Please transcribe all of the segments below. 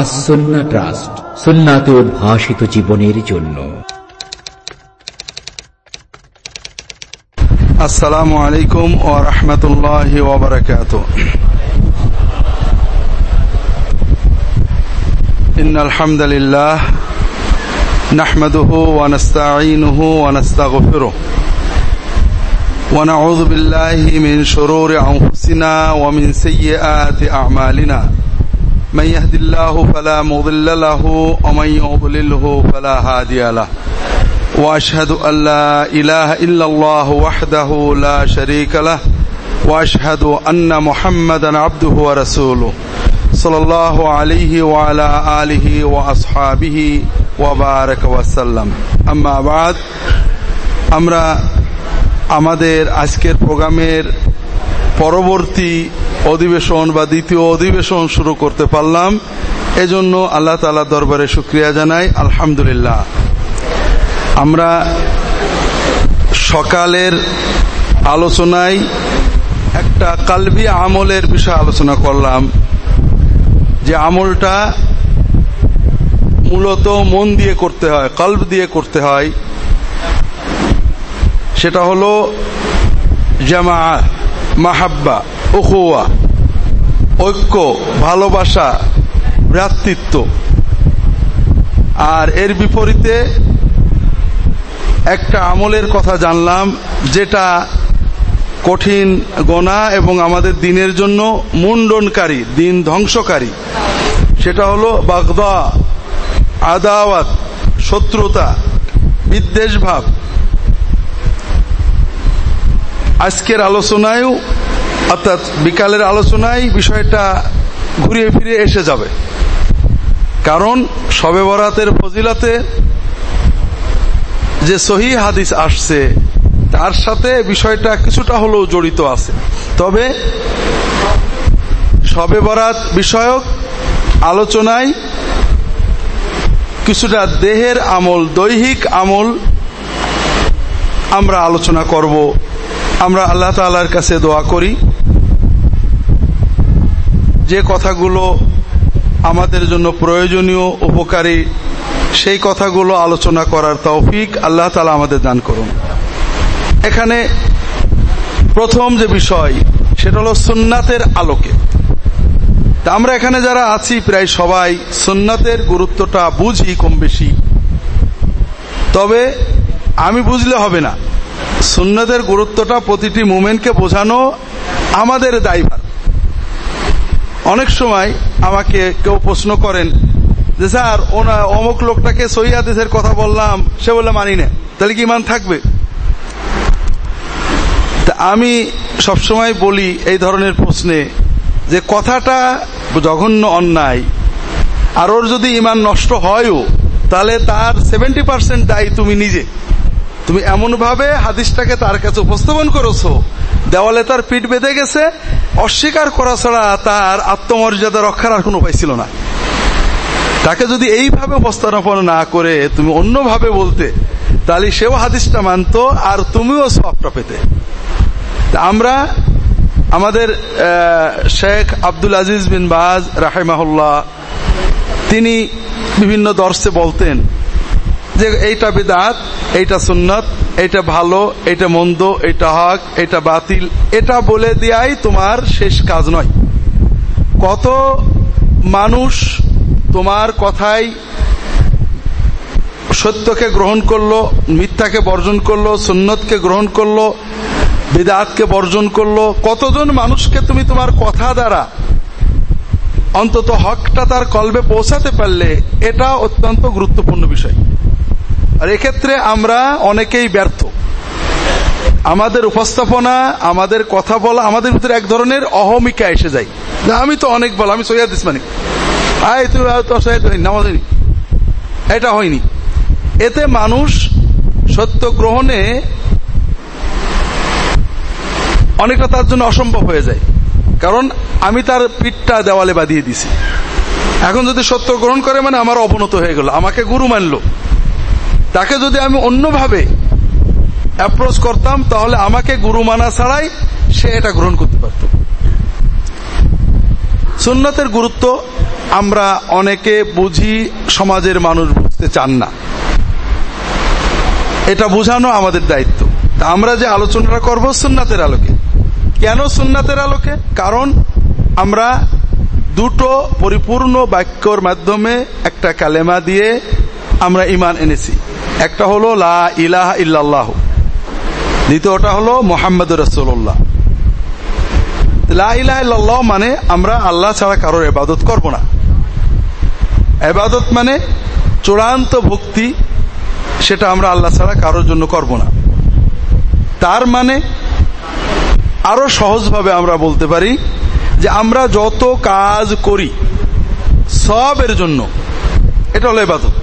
আসন্না trust সুন্নাতে উদ্ভাসিত জীবনের জন্য আসসালামু আলাইকুম ও রহমতুল্লাহ ওবরাকাত إن الحمد لله نحمده ونستعينه ونستغفره ونعوذ بالله من شرور أنفسنا ومن سيئات أعمالنا من يهد الله فلا مضل له ومن يضلله فلا هادي له واشهد ان لا اله الا الله وحده لا شريك له واشهد ان محمدا عبده ورسوله صلى الله عليه وعلى اله واصحابه وبارك وسلم اما بعد আমরা আমাদের আজকের প্রোগ্রামের পরবর্তী অধিবেশন বা দ্বিতীয় অধিবেশন শুরু করতে পারলাম। এজন্য আল্লাহ তালা দরবারে শুক্রিয়া জানাই। আলহামদুলিল্লাহ। আমরা সকালের আলোচনায় একটা কালবি আমলের বিষয়ে আলোচনা করলাম। যে আমলটা মূলত মন দিয়ে করতে হয়, কল্ব দিয়ে করতে হয়। সেটা হলো জামা মাহাব্বা। উহুয়া ঐক্য, ভালোবাসা, ভ্রাতৃত্ব। আর এর বিপরীতে একটা আমলের কথা জানলাম, যেটা কঠিন গোনা এবং আমাদের দিনের জন্য মুন্ডনকারী, দিন ধ্বংসকারী। সেটা হলো বাগদা, আদাওয়াত, শত্রুতা বিদ্বেষ ভাব আজকের আলোচনায়ও অর্থাৎ বিকালের আলোচনায় বিষয়টা ঘুরিয়ে ফিরে এসে যাবে। কারণ সবে বরাতের ফজিলাতে যে সহি হাদিস আসছে, তার সাথে বিষয়টা কিছুটা হলেও জড়িত আছে। তবে সবে বরাত বিষয়ক আলোচনায় কিছুটা দেহের আমল, দৈহিক আমল আমরা আলোচনা করব। আমরা আল্লাহ তালার কাছে দোয়া করি। যে কথাগুলো আমাদের জন্য প্রয়োজনীয়, উপকারী, সেই কথাগুলো আলোচনা করার তৌফিক আল্লাহ তালা আমাদের দান করুন। এখানে প্রথম যে বিষয়, সেটা হলো সুন্নাতের আলোকে। আমরা এখানে যারা আছি, প্রায় সবাই সুন্নাতের গুরুত্বটা বুঝি কম বেশি। তবে আমি বুঝলে হবে না, সুন্নাতের গুরুত্বটা প্রতিটি মুমেন্টকে বোঝানো আমাদের দায়ভার। অনেক সময় আমাকে কেউ প্রশ্ন করেন যে, স্যার, ওনা, অমুক লোকটাকে সহিদের কথা বললাম, সে বলে মানি না। তাহলে কি ইমান থাকবে? আমি সবসময় বলি এই ধরনের প্রশ্নে যে, কথাটা জঘন্য অন্যায়। আর ওর যদি ইমান নষ্ট হয়ও, তাহলে তার সেভেন্টি পার্সেন্ট দায়ী তুমি নিজে। তুমি এমনভাবে হাদিসটাকে তার কাছে উপস্থাপন করেছ দেওয়ালে তার পিঠ বেঁধে গেছে, অস্বীকার করা ছাড়া তার আত্মমর্যাদা রক্ষার আর কোনো উপায় ছিল না। তাকে যদি এইভাবে উপস্থাপন না করে তুমি অন্যভাবে বলতে, তাহলে সেও হাদিসটা মানত আর তুমিও সবটা পেতে। আমরা আমাদের শেখ আব্দুল আজিজ বিন বাজ রাহেমাহুল্লাহ, তিনি বিভিন্ন দর্শে বলতেন যে এইটা বেদাত, এইটা সুন্নত এটা ভালো এটা মন্দ এটা হক এটা বাতিল, এটা বলে দেয়াই তোমার শেষ কাজ নয়। কত মানুষ তোমার কথাই সত্যকে গ্রহণ করল, মিথ্যাকে বর্জন করল, সুন্নতকে গ্রহণ করল, বেদাতকে বর্জন করল, কতজন মানুষকে তুমি তোমার কথা দ্বারা অন্তত হকটা তার কলবে পৌঁছাতে পারলে, এটা অত্যন্ত গুরুত্বপূর্ণ বিষয়। আর এক্ষেত্রে আমরা অনেকেই ব্যর্থ। আমাদের উপস্থাপনা, আমাদের কথা বলা, আমাদের ভিতরে এক ধরনের অহমিকা এসে যায়। আমি তো অনেক বল, আমি সৈয়াদ ইসমানি। আয়, তুই নামাজ হয়নি। এটা হয়নি। এতে মানুষ সত্য গ্রহণে অনেকটা তার জন্য অসম্ভব হয়ে যায়। কারণ আমি তার পিঠটা দেওয়ালে বাঁধিয়ে দিছি এখন যদি সত্য গ্রহণ করে মানে আমার অবনত হয়ে গেল, আমাকে গুরু মানলো। তাকে যদি আমি অন্যভাবে অ্যাপ্রোচ করতাম, তাহলে আমাকে গুরু মানা ছাড়াই সে এটা গ্রহণ করতে পারত। সুন্নতের গুরুত্ব আমরা অনেকে বুঝি, সমাজের মানুষ বুঝতে চান না। এটা বোঝানো আমাদের দায়িত্ব। তা আমরা যে আলোচনাটা করব সুন্নাতের আলোকে। কেন সুন্নাতের আলোকে? কারণ আমরা দুটো পরিপূর্ণ বাক্যর মাধ্যমে একটা কালেমা দিয়ে আমরা ইমান এনেছি। একটা হলো লা ইলাহা ইল্লাল্লাহ। দ্বিতীয়টা হলো মোহাম্মদ রসুল্লাহ লা ইলাহা ইল্লাল্লাহ মানে আমরা আল্লাহ ছাড়া কারোর এবাদত করব না। এবাদত মানে চূড়ান্ত ভক্তি, সেটা আমরা আল্লাহ ছাড়া কারোর জন্য করব না। তার মানে আরও সহজভাবে আমরা বলতে পারি যে আমরা যত কাজ করি, সবের জন্য, এটা হলো এবাদত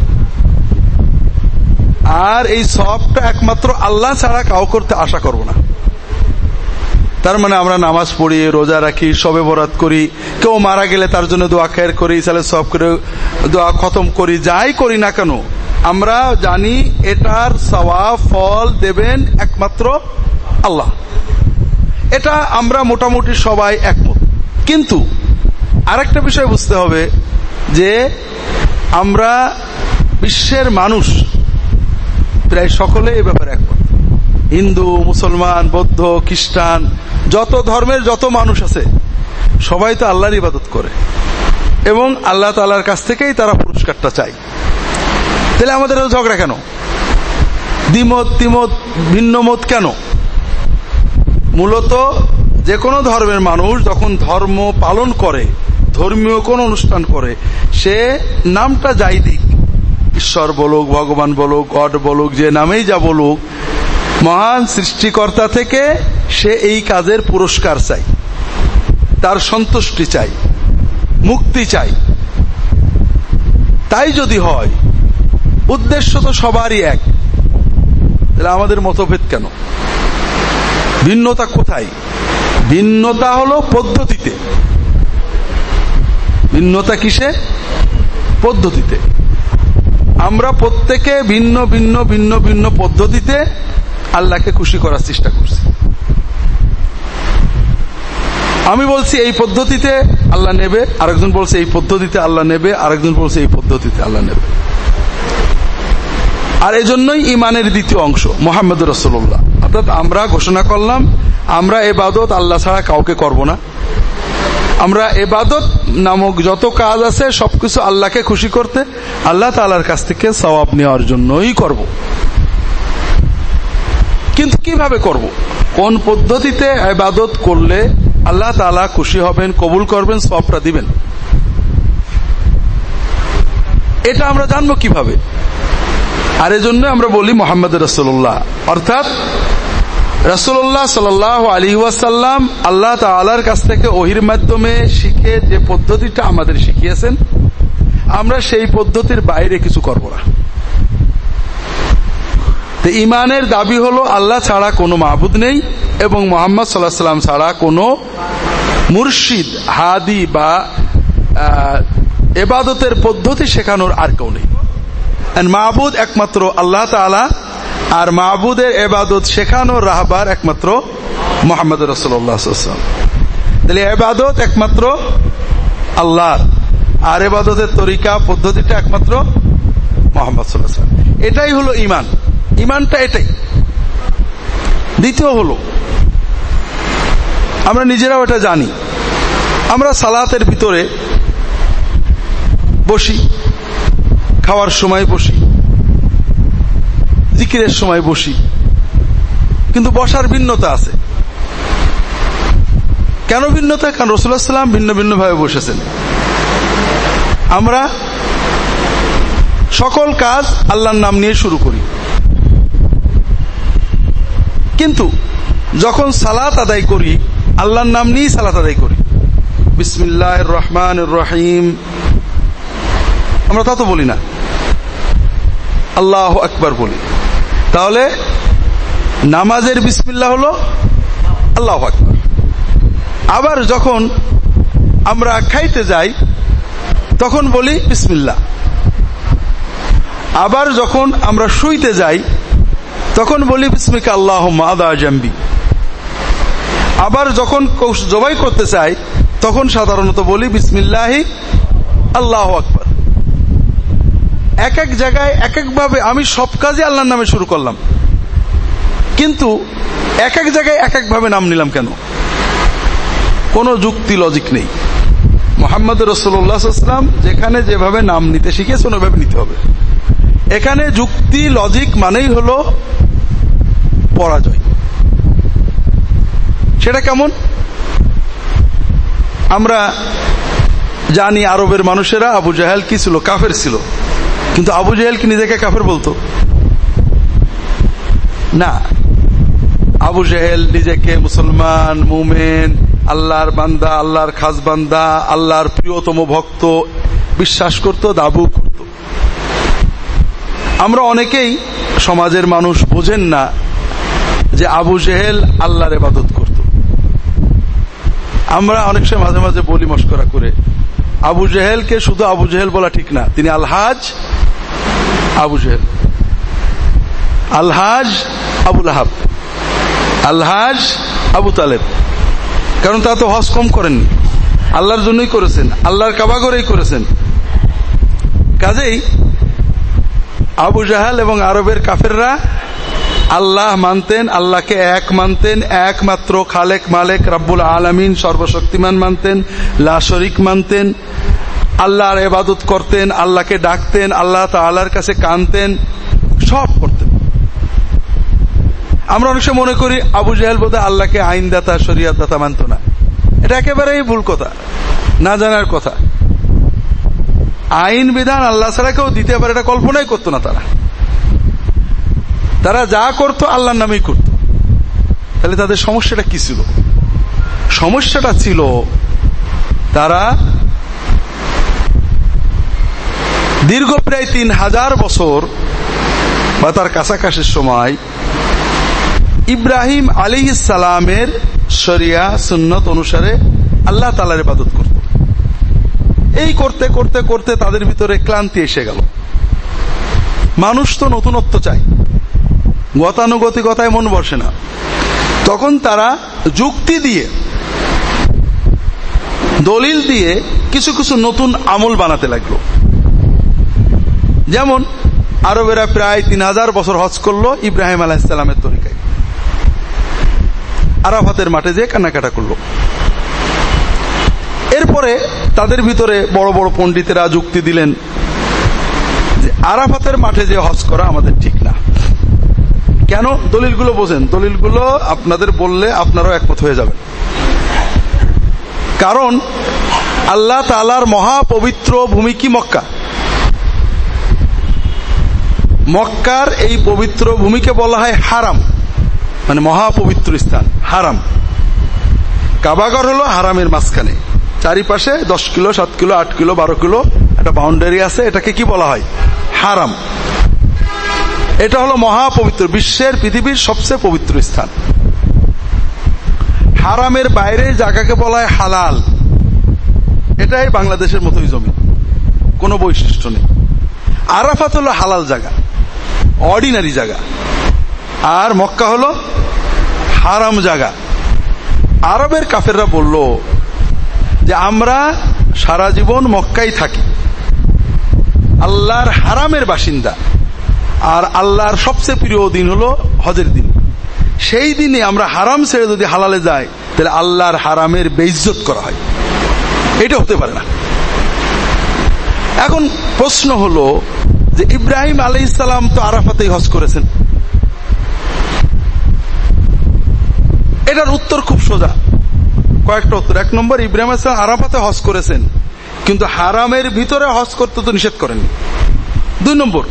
আর এই সবটা একমাত্র আল্লাহ ছাড়া কাউ করতে আশা করব না। তার মানে আমরা নামাজ পড়ি, রোজা রাখি, সবে বরাত করি, কেউ মারা গেলে তার জন্য দোয়া খেয়ার করি তাহলে সব করে দোয়া খতম করি, যাই করি না কেন, আমরা জানি এটার সওয়া ফল দেবেন একমাত্র আল্লাহ। এটা আমরা মোটামুটি সবাই একমত। কিন্তু আরেকটা বিষয় বুঝতে হবে যে আমরা বিশ্বের মানুষ প্রায় সকলে এ ব্যাপারে একমত। হিন্দু, মুসলমান, বৌদ্ধ, খ্রিস্টান, যত ধর্মের যত মানুষ আছে, সবাই তো আল্লাহর ইবাদত করে। এবং আল্লাহ তালার কাছ থেকেই তারা পুরস্কারটা চায়। তাহলে আমাদের ঝগড়া কেন? দ্বিমত, তিমত, ভিন্ন মত কেন? মূলত যে কোনো ধর্মের মানুষ যখন ধর্ম পালন করে, ধর্মীয় কোন অনুষ্ঠান করে, সে নামটা যাই ঈশ্বর বলুক, ভগবান বলুক, গড বলুক, যে নামেই যা বলুক, মহান সৃষ্টিকর্তা থেকে সে এই কাজের পুরস্কার চাই। তার সন্তুষ্টি চাই, মুক্তি চাই। তাই যদি হয়, উদ্দেশ্য তো সবারই এক। তাহলে আমাদের মতভেদ কেন? ভিন্নতা কোথায়? ভিন্নতা হলো পদ্ধতিতে। ভিন্নতা কিসে? পদ্ধতিতে। আমরা প্রত্যেকে ভিন্ন ভিন্ন ভিন্ন ভিন্ন পদ্ধতিতে আল্লাহকে খুশি করার চেষ্টা করছি। আমি বলছি এই পদ্ধতিতে আল্লাহ নেবে, আরেকজন বলছে এই পদ্ধতিতে আল্লাহ নেবে, আরেকজন বলছে এই পদ্ধতিতে আল্লাহ নেবে। আর এই জন্যই ইমানের দ্বিতীয় অংশ, মোহাম্মদ রসোল্লাহ অর্থাৎ আমরা ঘোষণা করলাম, আমরা এবাদত আল্লাহ ছাড়া কাউকে করব না। আমরা এবাদত নামক যত কাজ আছে, সবকিছু আল্লাহকে খুশি করতে আল্লাহ তালার কাছ থেকে সবাব নেওয়ার জন্যই করব। কিন্তু কীভাবে করব? কোন পদ্ধতিতে এবাদত করলে আল্লাহ তালা খুশি হবেন, কবুল করবেন সবটা দিবেন? এটা আমরা জানব কীভাবে? আর এজন্য আমরা বলি মোহাম্মদ রসোল্লাহ অর্থাৎ রসুল্লাহ সাল আলী ওয়াসাল্লাম আল্লাহ তালার কাছ থেকে ওহির মাধ্যমে শিখে যে পদ্ধতিটা আমাদের শিখিয়েছেন, আমরা সেই পদ্ধতির বাইরে কিছু করব না। ইমানের দাবি হলো, আল্লাহ ছাড়া কোনো মাহবুদ নেই এবং মোহাম্মদ সাল্লাহ সাল্লাম ছাড়া কোনো মুর্শিদ, হাদি বা এবাদতের পদ্ধতি শেখানোর আর কেউ নেই। মাহবুদ একমাত্র আল্লাহ তালা আর মাহবুদের এবাদত শেখানোর রাহবার একমাত্র মোহাম্মদ রসুল্লাহ তাহলে এবাদত একমাত্র আল্লাহর, আর এবাদতের তরিকা, পদ্ধতিটা একমাত্র মোহাম্মদ এটাই হলো ইমান ইমানটা এটাই। দ্বিতীয় হলো, আমরা নিজেরাও এটা জানি, আমরা সালাতের ভিতরে বসি, খাওয়ার সময় বসি। জিকিরের সময় বসি। কিন্তু বসার ভিন্নতা আছে। কেন ভিন্নতা? কারণ রসুল্লাহ সাল্লাম ভিন্ন ভিন্ন ভাবে বসেছেন। আমরা সকল কাজ আল্লাহর নাম নিয়ে শুরু করি। কিন্তু যখন সালাত আদায় করি, আল্লাহর নাম নিয়েই সালাত আদায় করি। বিসমিল্লাহ রহমান রহিম। আমরা তা তো বলি না। আল্লাহ আকবার বলি। তাহলে নামাজের বিসমিল্লা হলো আল্লাহ আকবর। আবার যখন আমরা খাইতে যাই, তখন বলি বিসমিল্লা আবার যখন আমরা শুইতে যাই, তখন বলি বিসমিকা আল্লাহ আদা জাম্বি। আবার যখন জবাই করতে চাই, তখন সাধারণত বলি বিসমিল্লাহি আল্লাহ আকবর। এক এক জায়গায় এক একভাবে আমি সব কাজে আল্লাহর নামে শুরু করলাম। কিন্তু এক এক জায়গায় এক একভাবে নাম নিলাম কেন? কোনো যুক্তি লজিক নেই। মোহাম্মদ রসুল্লাহাম যেখানে যেভাবে নাম নিতে শিখেছেন ওইভাবে নিতে হবে। এখানে যুক্তি লজিক মানেই হল পরাজয়। সেটা কেমন? আমরা জানি আরবের মানুষেরা আবু জাহেল কি ছিল? কাফের ছিল। কিন্তু আবু জাহেল কি নিজেকে কাফের বলতো? না। আবু জাহেল নিজেকে মুসলমান, মুমেন, আল্লাহর বান্দা, আল্লাহর খাস বান্দা, আল্লাহর প্রিয়তম ভক্ত বিশ্বাস করত, দাবু করত। আমরা অনেকেই সমাজের মানুষ বোঝেন না যে আবু জেহেল আল্লাহর এবাদত করত। আমরা অনেক সময় মাঝে মাঝে বলি মস্করা করে, আবু জেহেলকে শুধু আবু জেহেল বলা ঠিক না, তিনি আলহাজ আবু জেহেল আলহাজ আবুল আহাব আলহাজ আবু তালেব। কারণ তা তো হজ কম করেননি। আল্লাহর জন্যই করেছেন, আল্লাহর কাবাগরেই করেছেন। কাজেই আবু জাহাল এবং আরবের কাফেররা আল্লাহ মানতেন, আল্লাহকে এক মানতেন, একমাত্র খালেক মালেক রাব্বুল আলমিন সর্বশক্তিমান মানতেন লাশরিক মানতেন আল্লাহর এবাদত করতেন, আল্লাহকে ডাকতেন, আল্লাহ তাল্লাহর কাছে কানতেন সব করতেন। আমরা অনেক মনে করি, আবু জাহেল বোধহয় আল্লাহকে আইনদাতা, শরিয়াতদাতা মানত না। এটা একেবারেই ভুল কথা, না জানার কথা। আইন বিধান আল্লাহ ছাড়া কেউ দিতে পারে, এটা কল্পনাই করতো না তারা। তারা যা করত আল্লাহর নামেই করত। তাহলে তাদের সমস্যাটা কি ছিল? সমস্যাটা ছিল, তারা দীর্ঘ প্রায় তিন হাজার বছর বা তার কাছাকাছির সময় ইব্রাহিম আলী সালামের শরিয়া, সুন্নত অনুসারে আল্লাহ তালার ইবাদত করত। এই করতে করতে করতে তাদের ভিতরে ক্লান্তি এসে গেল। মানুষ তো নতুনত্ব চায়। গতানুগতিকতায় মন বসে না। তখন তারা যুক্তি দিয়ে, দলিল দিয়ে কিছু কিছু নতুন আমল বানাতে লাগল। যেমন আরবেরা প্রায় তিন হাজার বছর হজ করল ইব্রাহিম আলাহিসাল্লামের তরিকায়। আরাফাতের মাঠে যে কান্নাকাটা করল। এরপরে তাদের ভিতরে বড় বড় পণ্ডিতেরা যুক্তি দিলেন যে আরাফাতের মাঠে যে হজ করা আমাদের ঠিক না। কেন? দলিলগুলো বোঝেন। দলিলগুলো আপনাদের বললে আপনারাও একমত হয়ে যাবেন। কারণ আল্লাহ তালার মহাপবিত্র ভূমি কি মক্কা? মক্কার এই পবিত্র ভূমিকে বলা হয় হারাম। মানে মহাপবিত্র স্থান, হারাম। কাবাগর হলো হারামের মাঝখানে। চারিপাশে দশ কিলো, সাত কিলো, আট কিলো, বারো কিলো একটা বাউন্ডারি আছে, এটাকে কি বলা হয়? হারাম। এটা হলো মহাপবিত্র, বিশ্বের পৃথিবীর সবচেয়ে পবিত্র স্থান। হারামের বাইরে জায়গাকে বলা হয় হালাল। এটাই বাংলাদেশের মতোই জমি। কোনো বৈশিষ্ট্য নেই। আরাফাত হলো হালাল জায়গা। অর্ডিনারি জায়গা। আর মক্কা হলো হারাম জায়গা। আরবের কাফেররা বলল যে, আমরা সারা জীবন মক্কাই থাকি। আল্লাহর হারামের বাসিন্দা। আর আল্লাহর সবচেয়ে প্রিয় দিন হলো হজের দিন। সেই দিনে আমরা হারাম ছেড়ে যদি হালালে যাই, তাহলে আল্লাহর হারামের বেইজ্জত করা হয়। এটা হতে পারে না। এখন প্রশ্ন হলো যে ইব্রাহিম আলাই ইসলাম তো আরাফাতেই হজ করেছেন। এটার উত্তর খুব সোজা। কয়েকটা উত্তর। এক নম্বর, ইব্রাহিম আসলাম আরাফাতে হজ করেছেন, কিন্তু হারামের ভিতরে হজ করতে তো নিষেধ করেননি। দুই নম্বর,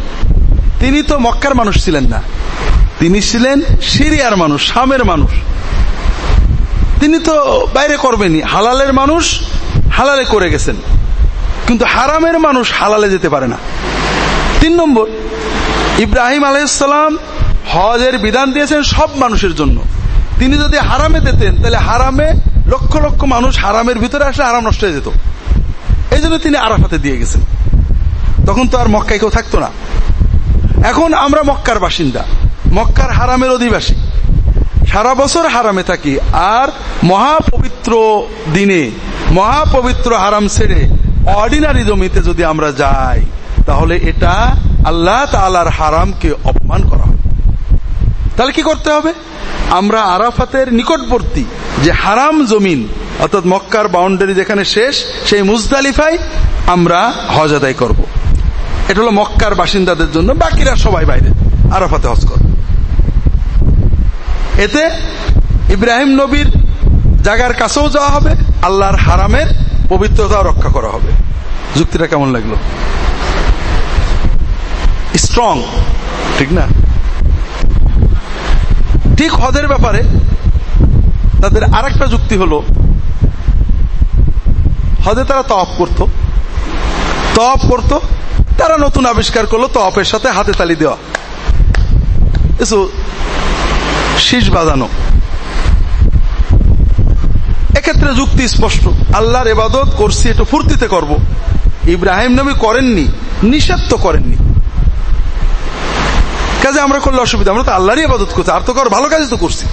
তিনি তো মক্কার মানুষ ছিলেন না। তিনি ছিলেন সিরিয়ার মানুষ, শামের মানুষ। তিনি তো বাইরে করবেনি হালালের মানুষ হালালে করে গেছেন। কিন্তু হারামের মানুষ হালালে যেতে পারে না। তিন নম্বর, ইব্রাহিম আলাইসালাম হজের বিধান দিয়েছেন সব মানুষের জন্য। তিনি যদি হারামে দিতেন, তাহলে হারামে লক্ষ লক্ষ মানুষ হারামের ভিতরে আসলে হারাম নষ্ট হয়ে যেত। এই জন্য তিনি আরাফাতে দিয়ে গেছেন। তখন তো আর মক্কায় কেউ থাকতো না। এখন আমরা মক্কার বাসিন্দা। মক্কার হারামের অধিবাসী। সারা বছর হারামে থাকি। আর মহাপবিত্র দিনে, মহাপবিত্র হারাম ছেড়ে অর্ডিনারি জমিতে যদি আমরা যাই তাহলে এটা আল্লাহ তালার হারামকে অপমান করা হবে। তাহলে কি করতে হবে? আমরা আরাফাতের নিকটবর্তী যে হারাম জমিন, অর্থাৎ মক্কার বাউন্ডারি যেখানে শেষ, সেই মুজদালিফাই আমরা হজ আদায় করব। এটা হলো মক্কার বাসিন্দাদের জন্য, বাকিরা সবাই বাইরে, আরাফাতে হজ করবে এতে ইব্রাহিম নবীর জায়গার কাছেও যাওয়া হবে, আল্লাহর হারামের পবিত্রতা রক্ষা করা হবে। যুক্তিটা কেমন লাগল? স্ট্রং ঠিক না? ঠিক হদের ব্যাপারে তাদের আরেকটা যুক্তি হলো হদে তারা তফ করত। তফ করত, তারা নতুন আবিষ্কার করল তফের সাথে হাতে তালি দেওয়া। কিছু শীষ বাজানো। এক্ষেত্রে যুক্তি স্পষ্ট। আল্লাহর এবাদত করছি, একটু ফুর্তিতে করব। ইব্রাহিম নবী করেননি, নিষেধ তো করেননি। কাজে আমরা করলে অসুবিধা, আমরা তো আল্লাহরই আবাদত করছি, আর তো কর ভালো কাজ তো করছি।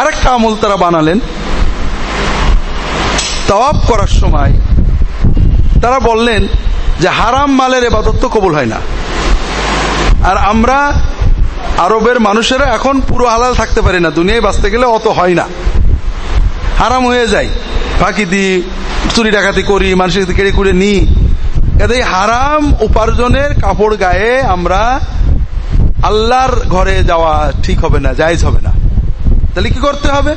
আরেকটা আমল তারা বানালেন। তওয়াব করার সময় তারা বললেন যে হারাম মালের এবাদত তো কবুল হয় না। আর আমরা আরবের মানুষেরা এখন পুরো হালাল থাকতে পারি না, দুনিয়ায় বাঁচতে গেলে অত হয় না। হারাম হয়ে যায় ফাঁকি দিই, চুরি ডাকাতি করি, মানুষের কেড়ে কুড়ে নিই। কাজে হারাম উপার্জনের কাপড় গায়ে আমরা আল্লাহর ঘরে যাওয়া ঠিক হবে না, জায়জ হবে না। তাহলে কি করতে হবে?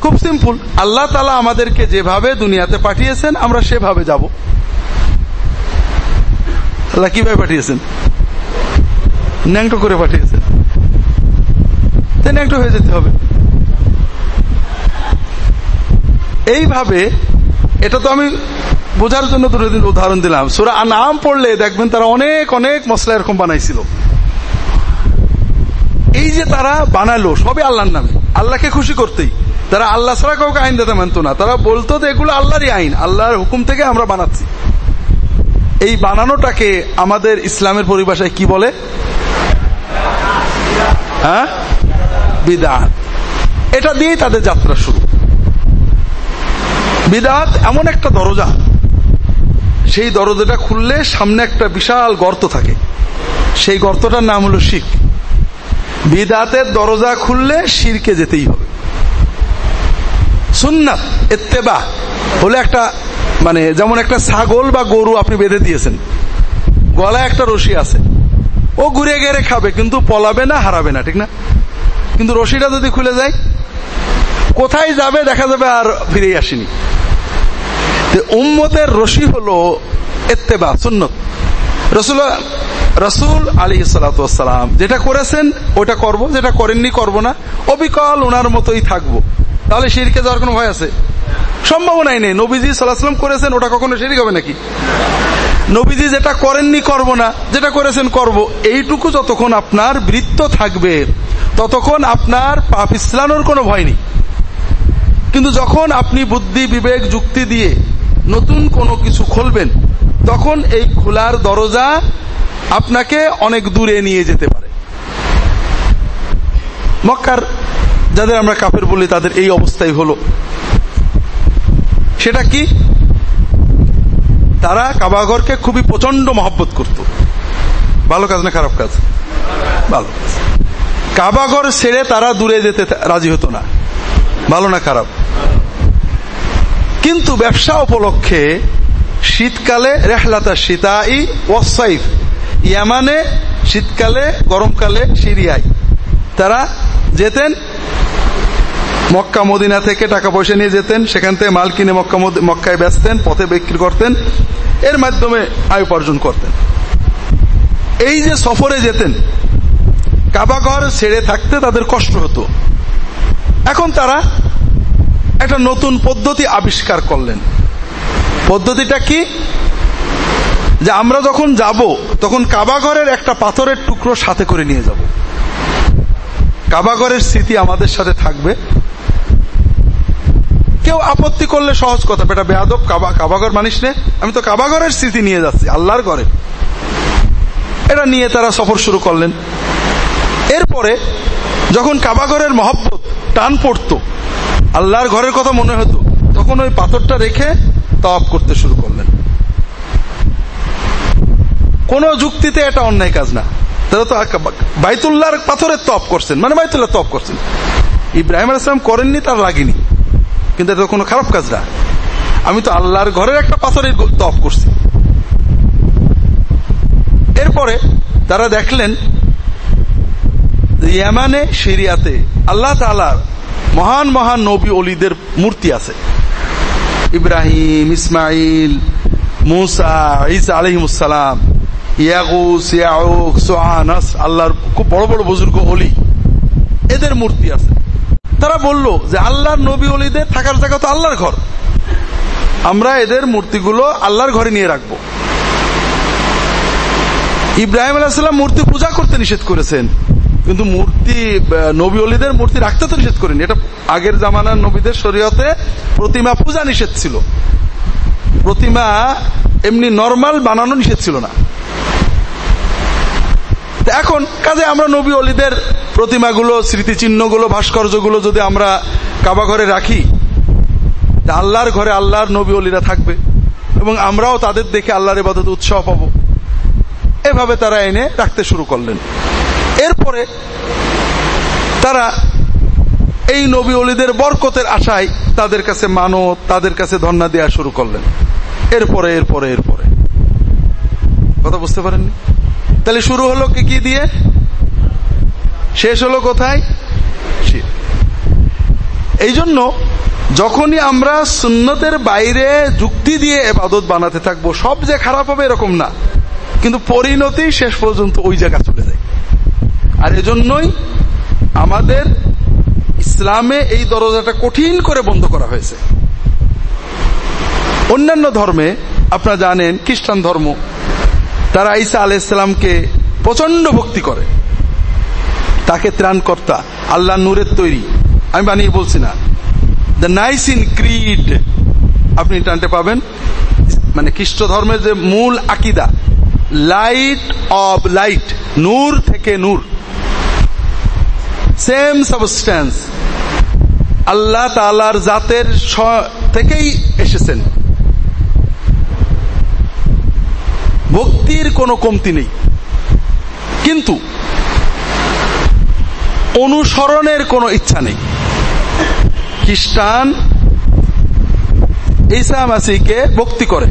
খুব সিম্পল। আল্লাহ তালা আমাদেরকে যেভাবে দুনিয়াতে পাঠিয়েছেন, আমরা সেভাবে যাব। আল্লাহ কীভাবে পাঠিয়েছেন? ন্যাংটো করে পাঠিয়েছেন। ন্যাংটো হয়ে যেতে হবে। এইভাবে, এটা তো আমি বোঝার জন্য দুদিন উদাহরণ দিলাম। সুরা নাম পড়লে দেখবেন তারা অনেক অনেক মশলা এরকম বানাইছিল। এই যে তারা বানালো, সবই আল্লাহর নামে। আল্লাহকে খুশি করতেই। তারা আল্লাহ ছাড়া কাউকে আইন দিতে মানত না। তারা বলতো যে এগুলো আল্লাহরই আইন, আল্লাহর হুকুম থেকে আমরা বানাচ্ছি। এই বানানোটাকে আমাদের ইসলামের পরিভাষায় কি বলে? হ্যাঁ? বিদাত। এটা দিয়েই তাদের যাত্রা শুরু। বিদাত এমন একটা দরজা। সেই দরজাটা খুললে সামনে একটা বিশাল গর্ত থাকে। সেই গর্তটার নাম হলো শিখ বিদাতের দরজা খুললে শিরকে যেতেই হবে। সুন্নাত এত্তেবা হলে একটা মানে যেমন একটা ছাগল বা গরু আপনি বেঁধে দিয়েছেন, গলায় একটা রশি আছে, ও ঘুরে গেড়ে খাবে, কিন্তু পলাবে না, হারাবে না, ঠিক না? কিন্তু রশিটা যদি খুলে যায়, কোথায় যাবে দেখা যাবে আর ফিরে আসেনি। উম্মতের রশি হলো এত্তেবা সুন্নত। রসুল রসুল আলী সালাম যেটা করেছেন, ওটা করব, যেটা করেননি করব না, অবিকল ওনার মতোই থাকব। তাহলে শিরকে যাওয়ার কোনো ভয় আছে? সম্ভাবনাই নেই। নবীজি সাল্লাহাম করেছেন, ওটা কখনো শিরিক হবে নাকি? নবীজি যেটা করেননি করব না, যেটা করেছেন করব, এইটুকু যতক্ষণ আপনার বৃত্ত থাকবে, ততক্ষণ আপনার পাপ ইসলানোর কোনো ভয় নেই। কিন্তু যখন আপনি বুদ্ধি, বিবেক, যুক্তি দিয়ে নতুন কোনো কিছু খুলবেন, তখন এই খোলার দরজা আপনাকে অনেক দূরে নিয়ে যেতে পারে। মক্কার যাদের আমরা কাপের বলি, তাদের এই অবস্থাই হলো। সেটা কি? তারা কাবাগরকে খুবই প্রচণ্ড মহব্বত করত। ভালো কাজ না খারাপ কাজ? ভালো কাবাঘর ছেড়ে তারা দূরে যেতে রাজি হতো না। ভালো না খারাপ? কিন্তু ব্যবসা উপলক্ষে শীতকালে রেহলাতা সীতাই ওয়াসাইফ ইয়ামানে শীতকালে, গরমকালে সিরিয়ায়। তারা যেতেন মক্কা, মদিনা থেকে টাকা পয়সা নিয়ে যেতেন, সেখান থেকে মাল কিনে মক্কা মক্কায় বেচতেন, পথে বিক্রি করতেন, এর মাধ্যমে আয় উপার্জন করতেন। এই যে সফরে যেতেন কাবাঘর ছেড়ে থাকতে তাদের কষ্ট হতো। এখন তারা একটা নতুন পদ্ধতি আবিষ্কার করলেন। পদ্ধতিটা কি? যে আমরা যখন যাব, তখন কাবাঘরের একটা পাথরের টুকরো সাথে করে নিয়ে যাব। কাবাঘরের স্মৃতি আমাদের সাথে থাকবে। কেউ আপত্তি করলে সহজ কথা, বেটা বেয়াদব কাবাঘর মানিস নে। আমি তো কাবাঘরের স্মৃতি নিয়ে যাচ্ছি, আল্লাহর ঘরে। এটা নিয়ে তারা সফর শুরু করলেন। এরপরে যখন কাবাঘরের মহব্বত টান পড়ত আল্লাহর ঘরের কথা মনে হতো। তখন ওই পাথরটা রেখে তফ করতে শুরু করলেন। কোন যুক্তিতে এটা অন্যায় কাজ না। তারা তো বাইতুল্লাহর পাথরের তপ করছেন। মানে বাইতুল্লাহ তপ করছেন। ইব্রাহিম আলাইসলাম করেননি, তার লাগেনি কিন্তু এটা কোনো খারাপ কাজ না। আমি তো আল্লাহর ঘরের একটা পাথরের তপ করছি। এরপরে তারা দেখলেন ইয়ামানে, সিরিয়াতে আল্লাহ তালার মহান মহান নবী অলিদের মূর্তি আছে। ইব্রাহিম, ইসমাইল, মুসা ইসা আলহিমুসালাম সোহানাস আল্লাহর খুব বড় বড় বুজুর্গ অলি, এদের মূর্তি আছে। তারা বলল যে আল্লাহর নবী অলিদের থাকার জায়গা তো আল্লাহর ঘর। আমরা এদের মূর্তিগুলো আল্লাহর ঘরে নিয়ে রাখব। ইব্রাহিম আলাহিসাল্লাম মূর্তি পূজা করতে নিষেধ করেছেন। কিন্তু মূর্তি নবী অলিদের মূর্তি রাখতে তো নিষেধ করেন। এটা আগের জামানার নবীদের শরীয়তে প্রতিমা পূজা নিষেধ ছিল। প্রতিমা এমনি নর্মাল বানানো নিষেধ ছিল না। এখন কাজে আমরা নবী অলিদের প্রতিমাগুলো, স্মৃতিচিহ্নগুলো, ভাস্কর্যগুলো যদি আমরা কাবা ঘরে রাখি আল্লাহর ঘরে আল্লাহর নবী অলিরা থাকবে এবং আমরাও তাদের দেখে আল্লাহর এবাদত উৎসাহ পাব। এভাবে তারা এনে রাখতে শুরু করলেন। এরপরে তারা এই নবী অলিদের বরকতের আশায় তাদের কাছে মানত, তাদের কাছে ধর্ণা দেওয়া শুরু করলেন। এরপরে এরপরে এরপরে। কথা বুঝতে পারেননি? তাহলে শুরু হলো কি কি দিয়ে? শেষ হলো কোথায়? এই জন্য যখনই আমরা সুন্নতের বাইরে যুক্তি দিয়ে এবাদত বানাতে থাকব, সব যে খারাপ হবে এরকম না। কিন্তু পরিণতি শেষ পর্যন্ত ওই জায়গা চলে যায়। আর এজন্যই আমাদের ইসলামে এই দরজাটা কঠিন করে বন্ধ করা হয়েছে। অন্যান্য ধর্মে আপনারা জানেন, খ্রিস্টান ধর্ম, তারা ঈসা আলাইসালামকে প্রচণ্ড ভক্তি করে। তাকে ত্রাণকর্তা, আল্লাহ নূরের তৈরি। আমি বানিয়ে বলছি না। দ্য নাইস ইন ক্রিড, আপনি টানতে পাবেন মানে খ্রিস্ট ধর্মের যে মূল আকিদা, লাইট অব লাইট, নূর থেকে নূর। সেম সাবস্ট্যান্স আল্লাহ তালার জাতের থেকেই এসেছেন। ভক্তির কোনো কমতি নেই। কিন্তু অনুসরণের কোনো ইচ্ছা নেই। খ্রিস্টান ঈসা মাসিকে ভক্তি করে।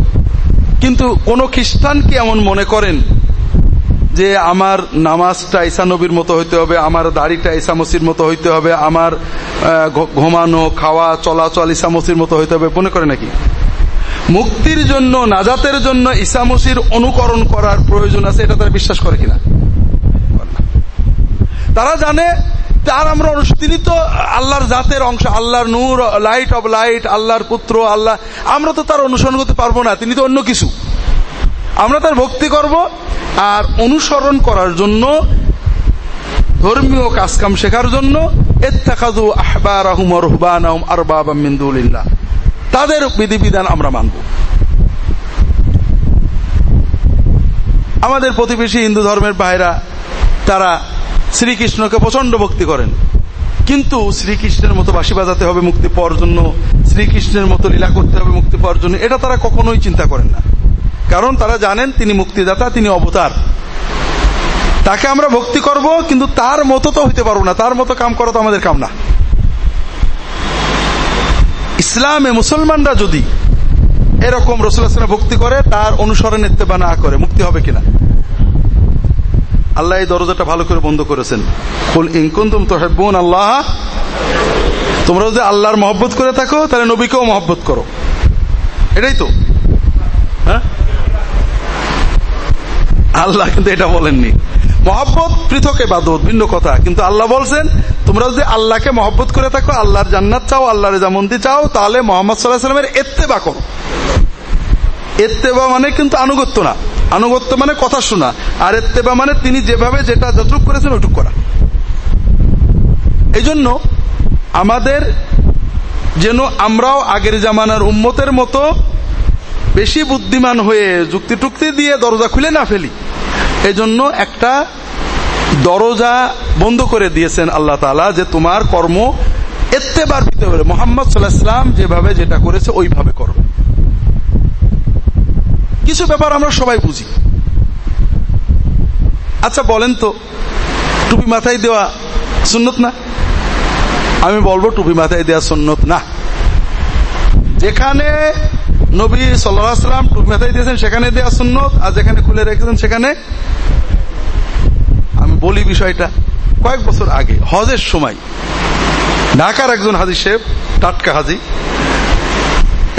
কিন্তু কোন খ্রিস্টান কি এমন মনে করেন? যে আমার নামাজটা ঈসা নবীর মতো হইতে হবে, আমার দাড়িটা ঈসা মসির মতো হইতে হবে, আমার ঘুমানো, খাওয়া, চলাচল ঈসা মসির মতো হইতে হবে, মনে করে নাকি? মুক্তির জন্য, নাজাতের জন্য ঈসা মসির অনুকরণ করার প্রয়োজন আছে, এটা তারা বিশ্বাস করে কিনা? তারা জানে, তার আমরা তিনি তো আল্লাহর জাতের অংশ, আল্লাহর নূর লাইট অব লাইট আল্লাহর পুত্র, আল্লাহ, আমরা তো তার অনুসরণ করতে পারব না, তিনি তো অন্য কিছু। আমরা তার ভক্তি করব আর অনুসরণ করার জন্য, ধর্মীয় কাজকাম শেখার জন্য আহম মিন্দুল্লাহ তাদের বিধিবিধান আমরা মানব। আমাদের প্রতিবেশী হিন্দু ধর্মের ভাইরা, তারা শ্রীকৃষ্ণকে প্রচণ্ড ভক্তি করেন। কিন্তু শ্রীকৃষ্ণের মতো বাসি বাজাতে হবে মুক্তি পাওয়ার জন্য, শ্রীকৃষ্ণের মতো লীলা করতে হবে মুক্তি পাওয়ার জন্য, এটা তারা কখনোই চিন্তা করেন না। কারণ তারা জানেন তিনি মুক্তিদাতা, তিনি অবতার। তাকে আমরা ভক্তি করব, কিন্তু তার মতো তো হইতে পারব না। তার মতো কাম করা তো আমাদের কাম না। ইসলামে মুসলমানরা যদি এরকম রসুল্লাহ ভক্তি করে, তার অনুসরণ ইত্তেবা না করে, মুক্তি হবে কিনা? আল্লাহ এই দরজাটা ভালো করে বন্ধ করেছেন। ফুল ইনকুন্তুম তো হেব্বুন আল্লাহ। তোমরা যদি আল্লাহর মহব্বত করে থাকো, তাহলে নবীকেও মহব্বত করো। এটাই তো। হ্যাঁ? আল্লাহ কিন্তু এটা বলেননি। মহব্বত পৃথক এবাদত ভিন্ন কথা। কিন্তু আল্লাহ বলছেন, তোমরা যদি আল্লাহকে মহব্বত করে থাকো, আল্লাহর জান্নাত চাও, আল্লাহর জামন্দি চাও, তাহলে মোহাম্মদ সাল্লাহ সাল্লামের এত্তেবা করো। এত্তেবা মানে কিন্তু আনুগত্য না। আনুগত্য মানে কথা শোনা। আর এত্তেবা মানে তিনি যেভাবে যেটা যতটুক করেছেন ওটুক করা। এই জন্য আমাদের যেন আমরাও আগের জামানার উম্মতের মতো বেশি বুদ্ধিমান হয়ে যুক্তি টুক্তি দিয়ে দরজা খুলে না ফেলি। এজন্য একটা দরজা বন্ধ করে দিয়েছেন আল্লাহ তালা যে তোমার কর্ম এত্তেবার হবে। মোহাম্মদ সাল্লাহাম যেভাবে যেটা করেছে ওইভাবে করবে কিছু ব্যাপার আমরা সবাই বুঝি। আচ্ছা বলেন তো, টুপি মাথায় দেওয়া সুন্নত না? আমি বলব টুপি মাথায় দেওয়া সুন্নত না। যেখানে নবী সাল্লাম টুপি মাথায় দিয়েছেন, সেখানে দেওয়া সুন্নত, আর যেখানে খুলে রেখেছেন, সেখানে আমি বলি বিষয়টা, কয়েক বছর আগে, হজের সময়, ঢাকার একজন হাজি শেফ টাটকা হাজি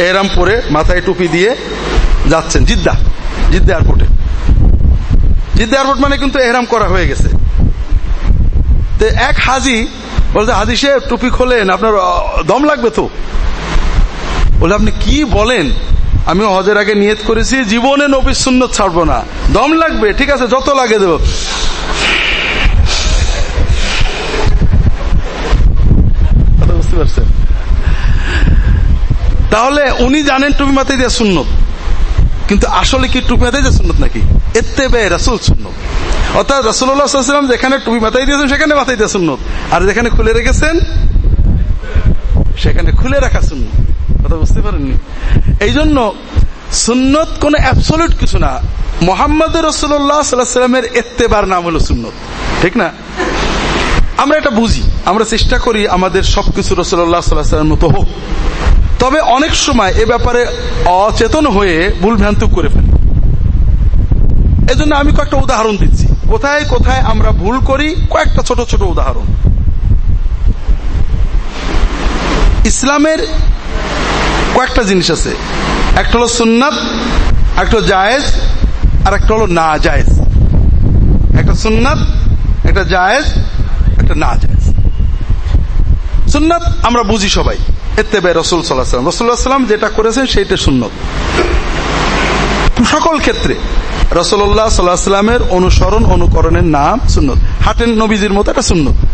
এরাম পরে মাথায় টুপি দিয়ে যাচ্ছেন, জিদ্দা জিদ্দা এয়ারপোর্টে। জিদ্দা এয়ারপোর্ট মানে কিন্তু এহরাম করা হয়ে গেছে। এক হাজি বলছে, হাজি শেফ টুপি খোলেন, আপনার দম লাগবে তো? বলে আপনি কি বলেন? আমি হজের আগে নিয়ত করেছি জীবনে নবীর শূন্য ছাড়বো না। দম লাগবে ঠিক আছে যত লাগে দেব। বুঝতে পারছেন? তাহলে উনি জানেন টুপি মাথায় দিয়ে সুন্নত। কিন্তু আসলে কি টুপি মাথায় দিয়ে সুন্নত নাকি? এতে বে রাসুল সুন্নত। অর্থাৎ রাসুল্লাহাম যেখানে টুপি মাথায় দিয়েছেন সেখানে মাথায় দিয়ে সুন্নত। আর যেখানে খুলে রেখেছেন সেখানে খুলে রাখা সুন্নত। কথা বুঝতে পারেননি? এই জন্য সুন্নত কোন অ্যাবসলিউট কিছু না। মোহাম্মদ রসুল্লাহ সাল্লামের এত্তেবার নাম হলো সুন্নত। ঠিক না? আমরা এটা বুঝি, আমরা চেষ্টা করি আমাদের সবকিছু রসুল্লাহ সাল্লাহামের মতো হোক। তবে অনেক সময় এ ব্যাপারে অচেতন হয়ে ভুল ভ্রান্ত করে ফেলি। এজন্য আমি কয়েকটা উদাহরণ দিচ্ছি। কোথায় কোথায় আমরা ভুল করি, কয়েকটা ছোট ছোট উদাহরণ। ইসলামের কয়েকটা জিনিস আছে। একটা হলো সুন্নাত, একটা জায়েজ, আর একটা হলো না জায়েজ। একটা সুন্নাত, একটা জায়েজ, একটা না জায়েজ। সুন্নাত আমরা বুঝি সবাই। এত্তেবে রসুল সাল্লাহাম রসুল্লাহাম যেটা করেছেন সেইটা সুন্নত। সকল ক্ষেত্রে রসল্লাহ সাল্লাহামের অনুসরণ, অনুকরণের নাম সুন্নত। হাটেন নবীজির মতো একটা সুন্নত।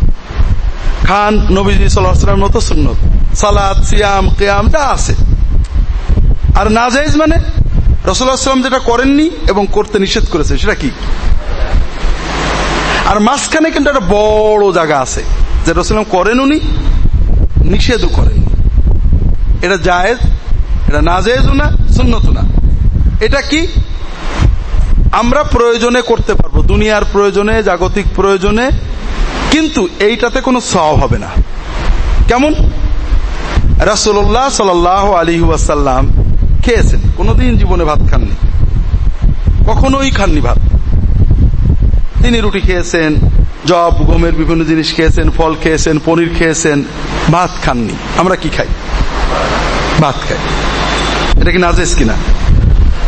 খান নবীজি সাল্লাহামের মতো সুন্নত। সালাদ সিয়াম, কেয়াম, যা আছে। আর না নাজাইজ মানে রসুল্লাহাম যেটা করেননি এবং করতে নিষেধ করেছে, সেটা কি? আর মাঝখানে কিন্তু একটা বড় জায়গা আছে, যে রসুলাম করেন উনি নিষেধও করেন এটা জায়েজ, এটা না নাজেজও না সুন্নত না। এটা কি? আমরা প্রয়োজনে করতে পারব, দুনিয়ার প্রয়োজনে, জাগতিক প্রয়োজনে, কিন্তু এইটাতে কোনো সব হবে না। কেমন? রাসুল্লাহ সাল আলী ওয়াসাল্লাম খেয়েছেন। কোনদিন জীবনে ভাত খাননি। কখনোই খাননি ভাত। তিনি রুটি খেয়েছেন, জব, গমের বিভিন্ন জিনিস খেয়েছেন, ফল খেয়েছেন, পনির খেয়েছেন, ভাত খাননি। আমরা কি খাই? ভাত খাই। এটা কি নাজেজ কিনা?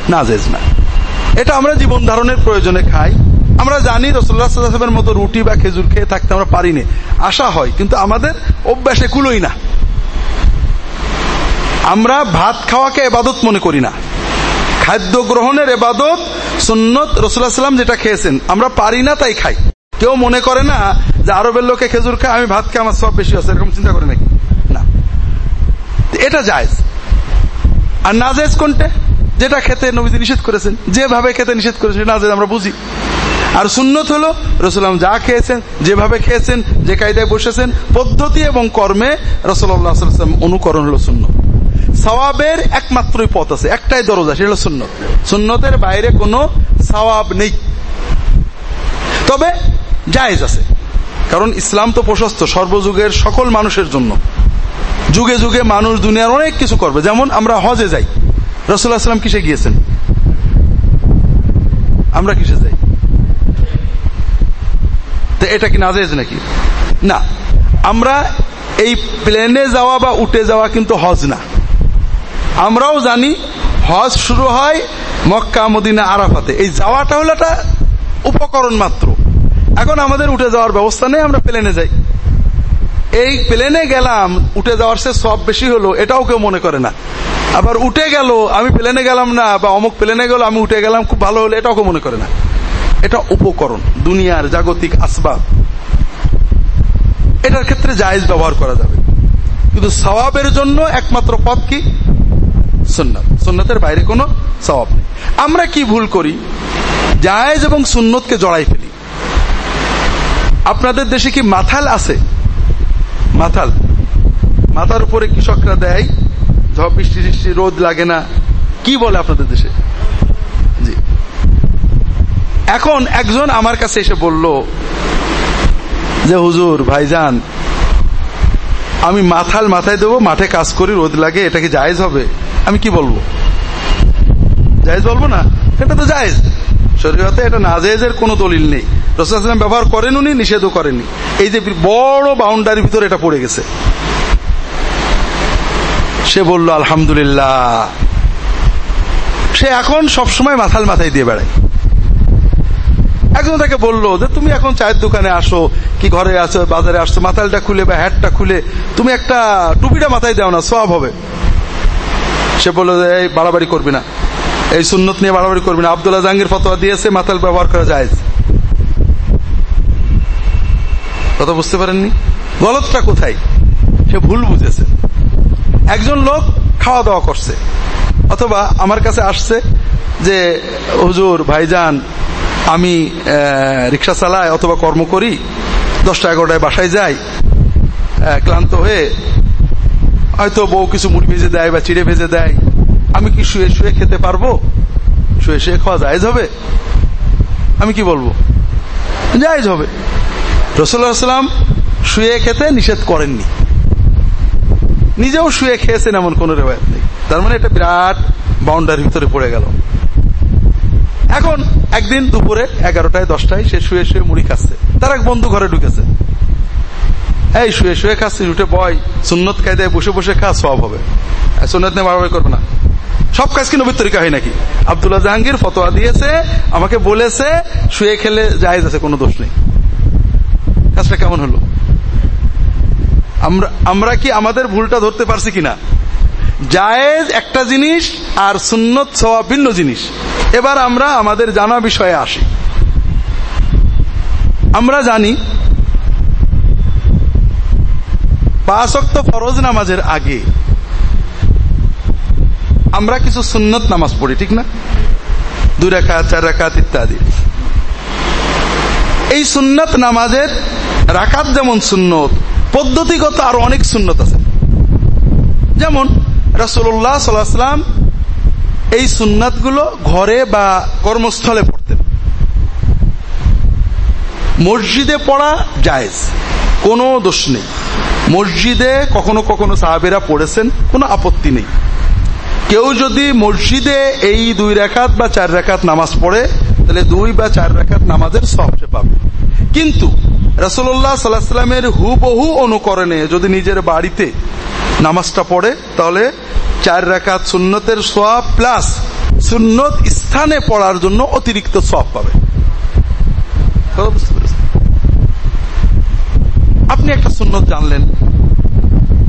নাজেজ না। এটা আমরা জীবন ধারণের প্রয়োজনে খাই। আমরা জানি রসুল্লাহামের মতো রুটি বা খেজুর খেয়ে থাকতে আমরা পারিনি আশা হয়, কিন্তু আমাদের অভ্যাসে কুলোই না। আমরা ভাত খাওয়াকে এবাদত মনে করি না। খাদ্য গ্রহণের এবাদত সুন্নত রসুল্লাহাম যেটা খেয়েছেন। আমরা পারি না তাই খাই। কেউ মনে করে না যে আরবের লোকে খেজুর খায়, আমি ভাত খাই, আমার সব বেশি আছে, এরকম চিন্তা করে নাকি? না। এটা জায়জ। আর না জায়জ কোনটা? যেটা খেতে নবীজি নিষেধ করেছেন। যেভাবে খেতে নিষেধ করেছেন না আমরা বুঝি। আর সুন্নত হলো রসুলাম যা খেয়েছেন, যেভাবে খেয়েছেন, যে কায়দায় বসেছেন, পদ্ধতি এবং কর্মে রসুল্লাহাম অনুকরণ হলো শূন্য সওয়াবের একমাত্রই পথ আছে, একটাই দরজা, সেটা হলো সুন্নত। সুন্নতের বাইরে কোনো সওয়াব নেই। তবে জায়েজ আছে, কারণ ইসলাম তো প্রশস্ত, সর্বযুগের সকল মানুষের জন্য। যুগে যুগে মানুষ দুনিয়ার অনেক কিছু করবে, যেমন আমরা হজে যাই। সাল্লাম কিসে গিয়েছেন? আমরা কিসে যাই? এটা কি নাজেজ নাকি? না। আমরা এই প্লেনে যাওয়া বা উঠে যাওয়া কিন্তু হজ না। আমরাও জানি হজ শুরু হয় মক্কা, মদিনা, আরাফাতে। এই যাওয়াটা হলো একটা উপকরণ মাত্র। এখন আমাদের উঠে যাওয়ার ব্যবস্থা নেই, আমরা প্লেনে যাই। এই প্লেনে গেলাম, উঠে যাওয়ার সে সব বেশি হলো, এটাও কেউ মনে করে না। আবার উঠে গেল, আমি প্লেনে গেলাম না, বা অমুক প্লেনে গেল, আমি উঠে গেলাম, খুব ভালো হলো, এটাও কেউ মনে করে না। এটা উপকরণ, দুনিয়ার জাগতিক আসবাব। এটার ক্ষেত্রে জায়েজ ব্যবহার করা যাবে। কিন্তু সওয়াবের জন্য একমাত্র পথ কি? সুন্নত। সুন্নতের বাইরে কোনো স্বভাব নেই। আমরা কি ভুল করি? জায়েজ এবং সুন্নতকে জড়াই ফেলি। আপনাদের দেশে কি মাথাল আছে? মাথাল। মাথার উপরে কৃষকরা দেয়, ঝড়, বৃষ্টি বৃষ্টি রোদ লাগে না। কি বলে আপনাদের দেশে? জি। এখন একজন আমার কাছে এসে বলল যে, হুজুর, ভাইজান, আমি মাথাল মাথায় দেবো, মাঠে কাজ করি, রোদ লাগে, এটা কি জায়েজ হবে? আমি কি বলব? জায়েজ বলব না? এটা তো জায়েজ। শরীয়তে এটা না জায়েজের কোনো দলিল নেই। রসুলাম ব্যবহার করেন উনি, নিষেধও করেনি এই যে বড় বাউন্ডারির ভিতরে এটা পড়ে গেছে। সে বলল, আলহামদুলিল্লাহ। সে এখন সবসময় মাথাল মাথায় দিয়ে বেড়ায়। একজন তাকে বলল, যে তুমি এখন চায়ের দোকানে আসো, কি ঘরে আসো বাজারে আসছো, মাথালটা খুলে বা হ্যাটটা খুলে, তুমি একটা টুপিটা মাথায় দাও না সব হবে। সে বলল যে, এই, বাড়াবাড়ি করবি না। এই সুন্নত নিয়ে বাড়াবাড়ি করবি না। আবদুল্লাহ জাহাঙ্গীর ফতোয়া দিয়েছে, মাতাল ব্যবহার করা যায় কথা বুঝতে পারেননি? গলতটা কোথায়? সে ভুল বুঝেছে। একজন লোক খাওয়া দাওয়া করছে। অথবা আমার কাছে আসছে যে, হুজুর, ভাইজান, আমি রিক্সা চালাই অথবা কর্ম করি, দশটা এগারোটায় বাসায় যাই ক্লান্ত হয়ে হয়তো বউ কিছু মুড়ি ভেজে দেয় বা চিড়ে ভেজে দেয়। আমি কি শুয়ে শুয়ে খেতে পারব? শুয়ে শুয়ে খাওয়া জায়জ হবে? আমি কি বলব? জায়জ হবে। রসুল্লাহাম শুয়ে খেতে নিষেধ করেননি। নিজেও শুয়ে খেয়েছেন এমন কোন রেবায়ত নেই। তার মানে এটা বিরাট বাউন্ডারির ভিতরে পড়ে গেল। এখন একদিন দুপুরে এগারোটায়, দশটায় সে শুয়ে শুয়ে মুড়ি খাচ্ছে। তার এক বন্ধু ঘরে ঢুকেছে। এই, শুয়ে শুয়ে খাচ্ছিস উঠে বয়। সুন্নত কায়দায় বসে বসে খা সব হবে। সুন্নত নিয়ে বাড়াবাড়ি করবে না। সব কাজ কি নবীর তরিকা হয় নাকি? আবদুল্লাহ জাহাঙ্গীর ফতোয়া দিয়েছে, আমাকে বলেছে, শুয়ে খেলে জায়েজ আছে, কোনো দোষ নেই। কাজটা কেমন হলো? আমরা আমরা কি আমাদের ভুলটা ধরতে পারছি কিনা? জায়েজ একটা জিনিস, আর সুন্নত সওয়া ভিন্ন জিনিস। এবার আমরা আমাদের জানা বিষয়ে আসি। আমরা জানি পাঁচক্ত ফরজ নামাজের আগে আমরা কিছু সুন্নত নামাজ পড়ি, ঠিক না? রেখাত চার রেখাত ইত্যাদি। এই সুন্নত নামাজের যেমন সুন্নত, পদ্ধতিগত আরও অনেক সুন্নত আছে। যেমন রাসুল্লাহ সাল্লাম এই সুন্নাতগুলো ঘরে বা কর্মস্থলে পড়তেন। মসজিদে পড়া জায়েজ, কোনো দোষ নেই। মসজিদে কখনো কখনো সাহাবেরা পড়েছেন, কোনো আপত্তি নেই। কেউ যদি মসজিদে এই দুই রেখাত বা চার রেখাত নামাজ পড়ে, তাহলে দুই বা চার রেখাত নামাজের সব সে পাবে। কিন্তু রসুল্লাহ সাল্লাহামের হুবহু অনুকরণে যদি নিজের বাড়িতে নামাজটা পড়ে, তাহলে চার রেখাত সুন্নতের সব প্লাস সুন্নত স্থানে পড়ার জন্য অতিরিক্ত সব পাবে। আপনি একটা সুন্নত জানলেন।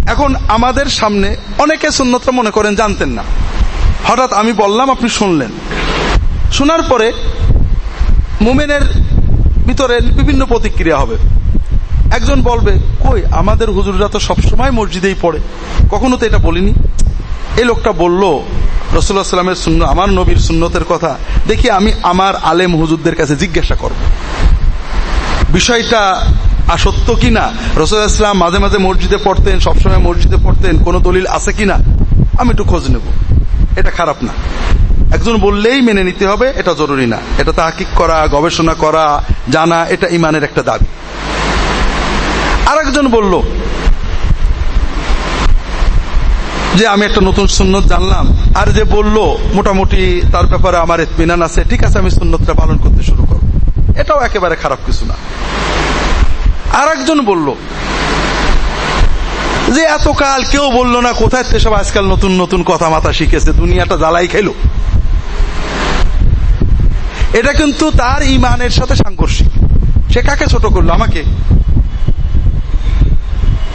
এখন আমাদের সামনে অনেকে সুন্নতটা মনে করেন জানতেন না। হঠাৎ আমি বললাম, আপনি শুনলেন। শোনার পরে মোমেনের ভিতরে বিভিন্ন প্রতিক্রিয়া হবে। একজন বলবে, কই, আমাদের হুজুররা তো সবসময় মসজিদেই পড়ে। কখনো তো এটা বলিনি? এই লোকটা বলল রসুল্লাহ সাল্লামের শূন্য আমার নবীর সুন্নতের কথা দেখি আমি আমার আলেম হুজুরদের কাছে জিজ্ঞাসা করব। বিষয়টা আসত্য কিনা? রসুল্লাহ ইসলাম মাঝে মাঝে মসজিদে পড়তেন, সবসময় মসজিদে পড়তেন, কোন দলিল আছে কিনা? আমি একটু খোঁজ নেব। এটা খারাপ না। একজন বললেই মেনে নিতে হবে, এটা জরুরি না। এটা তাহাকিক করা, গবেষণা করা, জানা, এটা ইমানের একটা দাবি। আর একজন বলল যে, আমি একটা নতুন সুন্নত জানলাম। আর যে বলল, মোটামুটি তার ব্যাপারে আমার এতমিনান আছে। ঠিক আছে, আমি সুন্নতটা পালন করতে শুরু করব। এটাও একেবারে খারাপ কিছু না। আর একজন বলল, যে এতকাল কেউ বলল না, কোথায় সব আজকাল নতুন নতুন কথা মাথা শিখেছে, দুনিয়াটা জ্বালাই খেলো? এটা কিন্তু তার ইমানের সাথে সাংঘর্ষিক। সে কাকে ছোট করল? আমাকে?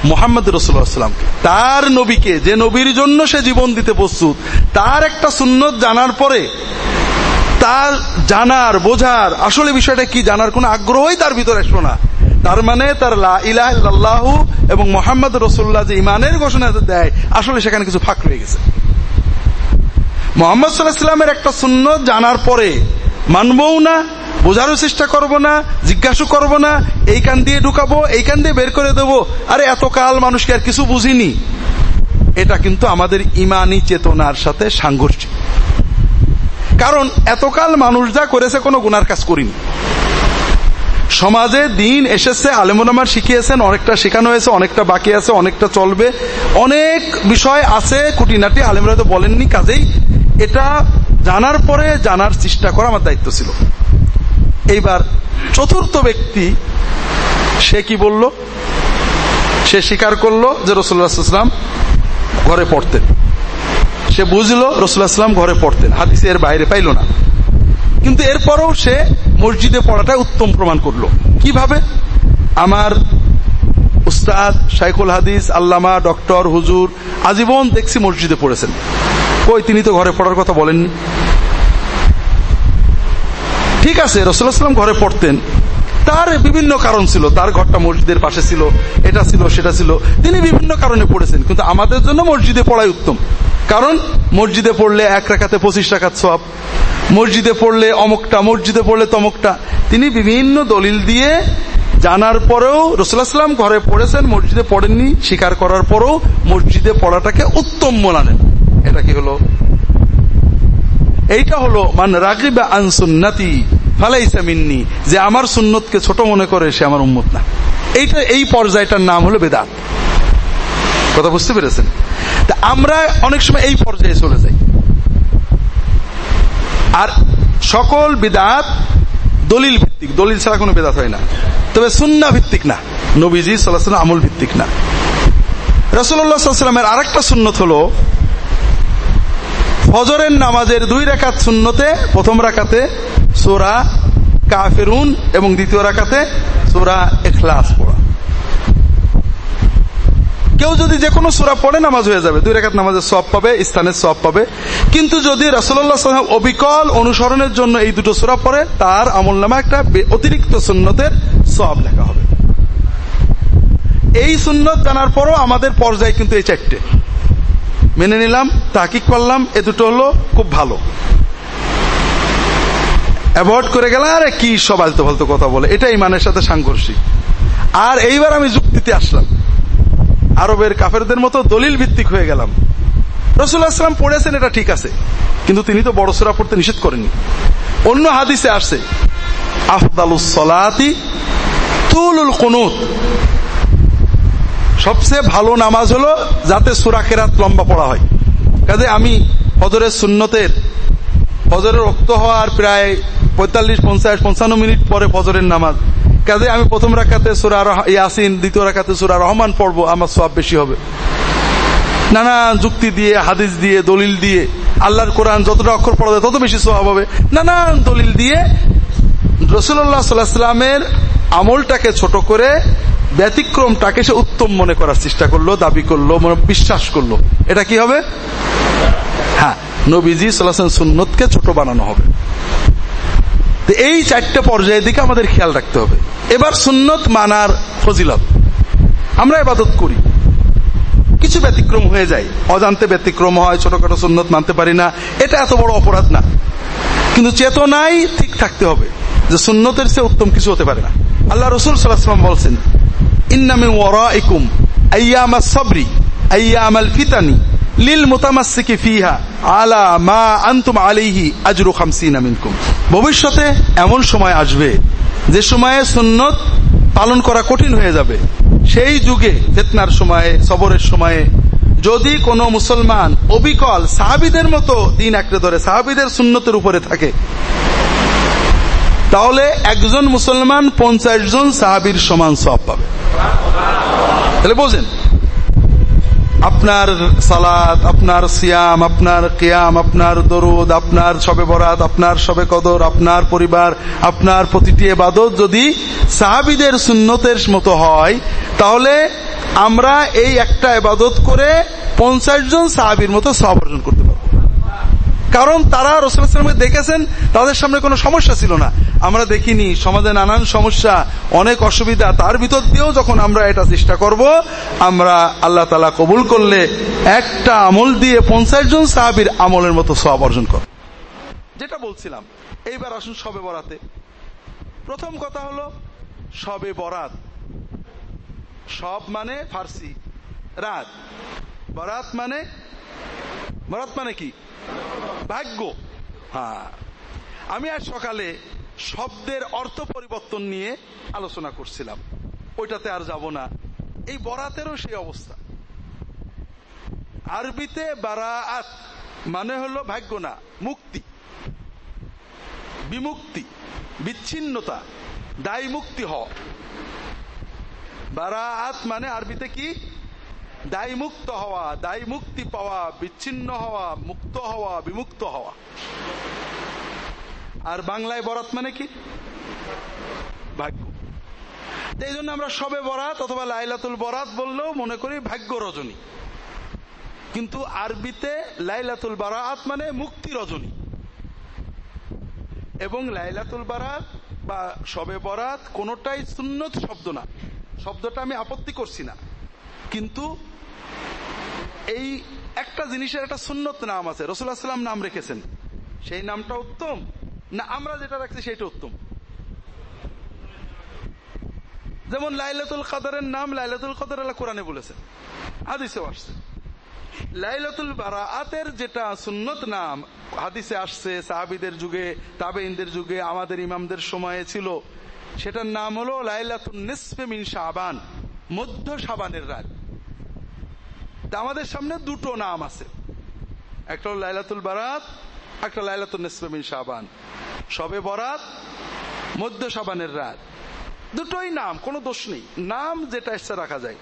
মোহাম্মদ রসুল্লাহামকে তার নবীকে, যে নবীর জন্য সে জীবন দিতে প্রস্তুত, তার একটা সুন্নত জানার পরে, তার জানার, বোঝার, আসলে বিষয়টা কি, জানার কোন আগ্রহই তার ভিতরে আসলো না। তার মানে তার ইলাহ এবং মোহাম্মদ রসুল্লাহ যে ইমানের ঘোষণা দেয়, আসলে সেখানে কিছু ফাঁক রয়ে গেছে। মোহাম্মদ সাল্লাহামের একটা সুন্নত জানার পরে, মানবও না, বোঝারও চেষ্টা করব না, জিজ্ঞাসা করব না, এই কান দিয়ে ঢুকাবো, এই কান দিয়ে বের করে দেবো, আরে এত কাল মানুষকে আর কিছু বুঝিনি। এটা কিন্তু আমাদের ইমানি চেতনার সাথে সাংঘর্ষিক। কারণ এতকাল মানুষ যা করেছে কোনো গুনার কাজ করিনি। সমাজে দিন এসেছে, আলেমুলামার শিখিয়েছেন, অনেকটা শেখানো হয়েছে, অনেকটা বাকি আছে, অনেকটা চলবে। অনেক বিষয় আছে, খুঁটিনাটি আলেমরা তো বলেননি, কাজেই এটা জানার পরে জানার চেষ্টা করা আমার দায়িত্ব ছিল। এইবার চতুর্থ ব্যক্তি, সে কি বলল? সে স্বীকার করল যে রসুল্লাহাম ঘরে পড়তেন। সে বুঝলো রসুল্লাহাম ঘরে পড়তেন, হাদিসে এর বাইরে পাইল না। কিন্তু এরপরও সে মসজিদে পড়াটা উত্তম প্রমাণ করল। কীভাবে? আমার উস্তাদ শাইকুল হাদিস, আল্লামা, ডক্টর, হুজুর, আজীবন দেখছি মসজিদে পড়েছেন। কই, তিনি তো ঘরে পড়ার কথা বলেননি। ঠিক আছে রসুল্লাহাম ঘরে পড়তেন। তার বিভিন্ন কারণ ছিল। তার ঘরটা মসজিদের পাশে ছিল, এটা ছিল, সেটা ছিল। তিনি বিভিন্ন কারণে পড়েছেন, কিন্তু আমাদের জন্য মসজিদে পড়াই উত্তম। কারণ মসজিদে পড়লে এক রাখাতে পঁচিশ টাকার সব মসজিদে পড়লে অমুকটা, মসজিদে পড়লে তমকটা। তিনি বিভিন্ন দলিল দিয়ে জানার পরেও রসুলাম ঘরে পড়েছেন, মসজিদে পড়েননি স্বীকার করার পরেও মসজিদে পড়াটাকে উত্তম মনানেন এটা কি হলো? এইটা হলো, মান রাগিবা আনসুন্নাতি ফালাইসা মিন্নি যে আমার সুন্নতকে ছোট মনে করে সে আমার উন্মত না। এইটা, এই পর্যায়টার নাম হলো বেদাত। কথা বুঝতে পেরেছেন? আমরা অনেক সময় এই পর্যায়ে চলে যাই। আর সকল বিদাত দলিল ভিত্তিক। দলিল ছাড়া কোনো বেদাত হয় না। তবে সুন্না ভিত্তিক না। নবীজি সাল্লাহ আমল ভিত্তিক না। রসুল্লাহ আর একটা সুন্নত হলো, ফজরের নামাজের দুই রেখাত শূন্যতে প্রথম রাখাতে সোরা কাফেরুন এবং দ্বিতীয় রাখাতে সোরা এখলাস কেউ যদি যে কোনো সুরা পড়ে নামাজ হয়ে যাবে, দুই রেখাত নামাজের সব পাবে স্থানের সব পাবে। কিন্তু যদি রসল্লাহ সাল্লাম অবিকল অনুসরণের জন্য এই দুটো সুরা পড়ে, তার আমল নামা একটা অতিরিক্ত সুন্নতের সব লেখা হবে। এই সুন্নত জানার পরও আমাদের পর্যায় কিন্তু এই চারটে। মেনে নিলাম তাকিক করলাম এ দুটো হলো খুব ভালো। অ্যাভয়েড করে গেলাম আরে কি সব আলতো ফালতো কথা বলে, এটা ইমানের সাথে সাংঘর্ষিক। আর এইবার আমি যুক্তিতে আসলাম। আরবের কাফেরদের মতো দলিল ভিত্তিক হয়ে গেলাম। রসুল্লাহাম পড়েছেন, এটা ঠিক আছে। কিন্তু তিনি তো বড় সোরা পড়তে নিষেধ করেননি। অন্য হাদিসে আসছে আফদালুসলাতি তুলুল কুনুত। সবচেয়ে ভালো নামাজ হলো যাতে সুরা কেরাত লম্বা পড়া হয়। কাজে আমি হজরের সুন্নতের ফজরের রক্ত হওয়ার প্রায় পঁয়তাল্লিশ, পঞ্চাশ, পঞ্চান্ন মিনিট পরে ফজরের নামাজ কাজে আমি প্রথম রাখাতে সুরা ইয়াসিন, দ্বিতীয় রাখাতে সুরা রহমান পড়ব, আমার সব বেশি হবে। নানা যুক্তি দিয়ে, হাদিস দিয়ে, দলিল দিয়ে, আল্লাহর কোরআন যতটা অক্ষর পড়া যায় তত বেশি স্বভাব হবে। নানান দলিল দিয়ে রসুল্লাহ সাল্লাহামের আমলটাকে ছোট করে ব্যতিক্রমটাকে সে উত্তম মনে করার চেষ্টা করল, দাবি করল, মনে বিশ্বাস করল। এটা কি হবে? হ্যাঁ নবীজি সাল্লাহ সুন্নতকে ছোট বানানো হবে। এই চারটে পর্যায়ের দিকে আমাদের খেয়াল রাখতে হবে। এবার সুন্নত মানার ফজিলত। আমরা এবাদত করি। কিছু ব্যতিক্রম হয়ে যায়। অজান্তে ব্যতিক্রম হয়, ছোটখাটো সুন্নত মানতে পারি না। এটা এত বড় অপরাধ না। কিন্তু চেতনাই ঠিক থাকতে হবে যে সুন্নতের চেয়ে উত্তম কিছু হতে পারে না। আল্লাহ রসুল সাল্লাহাম বলছেন ইন্নামে ওয়ারাইকুম আইয়ামা সবরি, আইয়ামাল ফিতানি লিল মোতামাসিকে ফিহা আলা মা আন্তুম আলিহি আজরু খামসিনা মিনকুম। ভবিষ্যতে এমন সময় আসবে যে সময়ে সুন্নত পালন করা কঠিন হয়ে যাবে। সেই যুগে, ফেতনার সময়ে, সবরের সময়ে, যদি কোন মুসলমান অবিকল সাহাবিদের মতো দিন আঁকড়ে ধরে, সাহাবিদের সুন্নতের উপরে থাকে, তাহলে একজন মুসলমান পঞ্চাশ জন সাহাবির সমান সব পাবে। তাহলে বোঝেন আপনার সালাদ আপনার সিয়াম, আপনার কিয়াম, আপনার দরুদ, আপনার সবে বরাত, আপনার সবে কদর, আপনার পরিবার, আপনার প্রতিটি এবাদত যদি সাহাবিদের সুন্নতের মতো হয়, তাহলে আমরা এই একটা এবাদত করে পঞ্চাশ জন সাহাবির মতো সব অর্জন করতে পারব। কারণ তারা রসুলামকে দেখেছেন, তাদের সামনে কোনো সমস্যা ছিল না। আমরা দেখিনি, সমাজে নানান সমস্যা, অনেক অসুবিধা, তার ভিতর দিয়েও যখন আমরা এটা চেষ্টা করব, আমরা আল্লাহ তালা কবুল করলে একটা আমল দিয়ে পঞ্চাশ জন সাহাবির আমলের মতো সব অর্জন কর যেটা বলছিলাম, এইবার আসুন সবে বরাতে। প্রথম কথা হলো, সবে বরাত। সব মানে ফার্সি। রাত। বরাত মানে বরাত মানে কি? ভাগ্য। হ্যাঁ। আমি আজ সকালে শব্দের অর্থ পরিবর্তন নিয়ে আলোচনা করছিলাম। ওইটাতে আর যাব না। এই বরাতেরও সেই অবস্থা। আরবিতে বারাআত মানে হলো ভাগ্য না, মুক্তি। বিমুক্তি, বিচ্ছিন্নতা দায় মুক্তি হওয়া বারাআত মানে আরবিতে কি? দায় মুক্ত হওয়া দায় মুক্তি পাওয়া, বিচ্ছিন্ন হওয়া, মুক্ত হওয়া, বিমুক্ত হওয়া। আর বাংলায় বরাত মানে কি? ভাগ্য। এই জন্য আমরা সবে বরাত অথবা লাইলাতুল বরাত বললেও মনে করি ভাগ্য রজনী। কিন্তু আরবিতে লাইলাতুল বারাত মানে মুক্তি রজনী। এবং লাইলাতুল বারাত বা সবে বরাত কোনটাই সুন্নত শব্দ না। শব্দটা আমি আপত্তি করছি না। কিন্তু এই একটা জিনিসের একটা সুন্নত নাম আছে। রসুল্লাহ সাল্লাম নাম রেখেছেন। সেই নামটা উত্তম। না, আমরা যেটা রাখছি সেটা উত্তম। যেমন লাইলাতুল কাদারের নাম লাইলাতুল কাদার আল্লাহ কোরআনে বলেছেন হাদিসে আসছে। লাইলাতুল বারাআতের যেটা সুন্নত নাম, হাদিসে আসছে, সাহাবিদের যুগে তাবেইনদের যুগে, আমাদের ইমামদের সময়ে ছিল। সেটার নাম হলো লাইলাতুল নিসফে মিন শাবান, মধ্য শাবানের রাত। তা আমাদের সামনে দুটো নাম আছে। একটা হলো লাইলাতুল বারাত একটা মিন শাবান। সবে বরাত, মধ্য সাবানের রাত। দুটোই নাম, কোনো দোষ নেই। নাম যেটা ইচ্ছা রাখা যায়।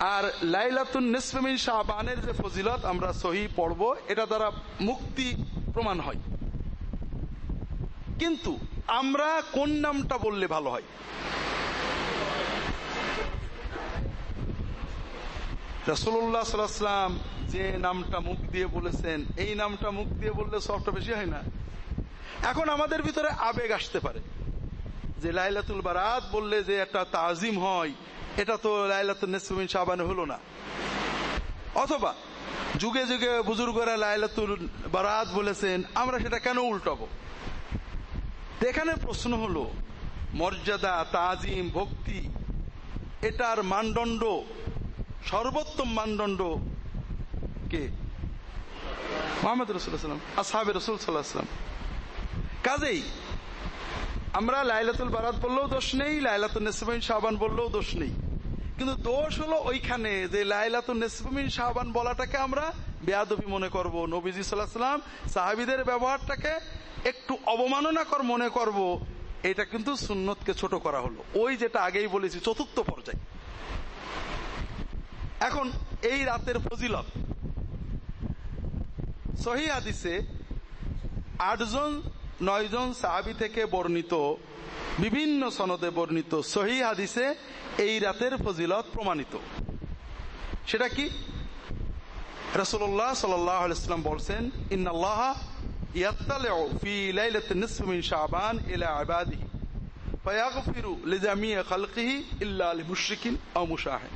আর লাইলাতুন নিসফেমিন শাহবানের যে ফজিলত আমরা সহি পড়ব, এটা দ্বারা মুক্তি প্রমাণ হয়। কিন্তু আমরা কোন নামটা বললে ভালো হয়? রসুল্লাহ সাল্লাম যে নামটা মুখ দিয়ে বলেছেন, এই নামটা মুখ দিয়ে বললে সবটা বেশি হয় না। এখন আমাদের ভিতরে আবেগ আসতে পারে। যে লাইলাতুল বারাত বললে যে একটা তাজিম হয়, এটা তো লাইলাতুল নেসমিন সাবানে হলো না। অথবা যুগে যুগে বুজুর্গরা লাইলাতুল বারাত বলেছেন, আমরা সেটা কেন উল্টাবো? এখানে প্রশ্ন হলো, মর্যাদা, তাজিম, ভক্তি, এটার মানদণ্ড, সর্বোত্তম মানদণ্ড কে? মোহাম্মদ রসুল্লাহাম আসাহাবে রসুল সাল্লাহাম কাজেই আমরা লাইলাতুল বারাত বললেও দোষ নেই লাইলাতুল নেসমিন শাহবান বললেও দোষ নেই। কিন্তু দোষ হলো ওইখানে যে লাইলাতুল নেসমিন শাহবান বলাটাকে আমরা বেয়াদবি মনে করব। নবীজি সাল্লাহাম সাহাবিদের ব্যবহারটাকে একটু অবমাননাকর মনে করব, এটা কিন্তু সুন্নতকে ছোট করা হলো। ওই যেটা আগেই বলেছি, চতুর্থ পর্যায়ে। এখন এই রাতের ফজিলত সহি হাদিসে আটজন, নয়জন সাহাবি থেকে বর্ণিত, বিভিন্ন সনদে বর্ণিত সহি হাদিসে এই রাতের ফজিলত প্রমাণিত। সেটা কি? রসুল্লাহ সাল্লাম বলছেন ইবাদিহি, ফায়াগফিরু লিজামিয়া খালকিহি ইল্লা লিমুশরিকিন আও মুশাহিন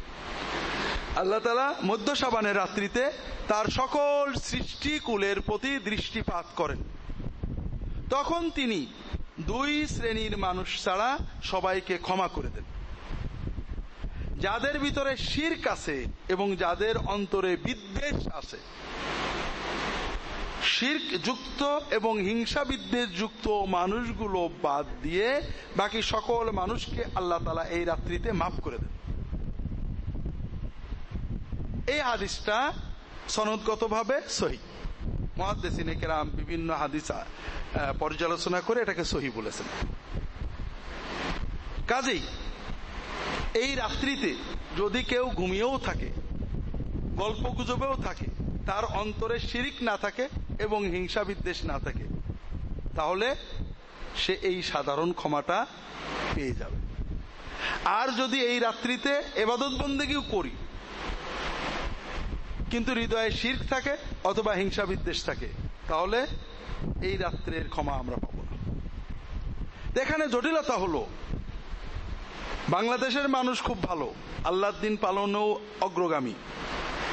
আল্লাহ তালা মধ্য সাবানের রাত্রিতে তার সকল সৃষ্টিকুলের প্রতি দৃষ্টিপাত করেন। তখন তিনি দুই শ্রেণির মানুষ ছাড়া সবাইকে ক্ষমা করে দেন। যাদের ভিতরে শির্ক আছে এবং যাদের অন্তরে বিদ্বেষ আছে। শির্ক যুক্ত এবং হিংসা বিদ্বেষ যুক্ত মানুষগুলো বাদ দিয়ে বাকি সকল মানুষকে আল্লাহ তালা এই রাত্রিতে মাফ করে দেন। এই হাদিসটা সনদগতভাবে সহি। মহাদ্দেসিনে কেরাম বিভিন্ন হাদিস পর্যালোচনা করে এটাকে সহি বলেছেন। কাজেই এই রাত্রিতে যদি কেউ ঘুমিয়েও থাকে গল্প গুজবেও থাকে, তার অন্তরে শিরিক না থাকে এবং হিংসা বিদ্বেষ না থাকে, তাহলে সে এই সাধারণ ক্ষমাটা পেয়ে যাবে। আর যদি এই রাত্রিতে এবাদত বন্দেগীও করি কিন্তু হৃদয়ে শির্ক থাকে অথবা হিংসা বিদ্বেষ থাকে। তাহলে এই রাত্রের ক্ষমা আমরা পাব না। এখানে জটিলতা হলো, বাংলাদেশের মানুষ খুব ভালো আল্লাহ দিন পালনেও অগ্রগামী।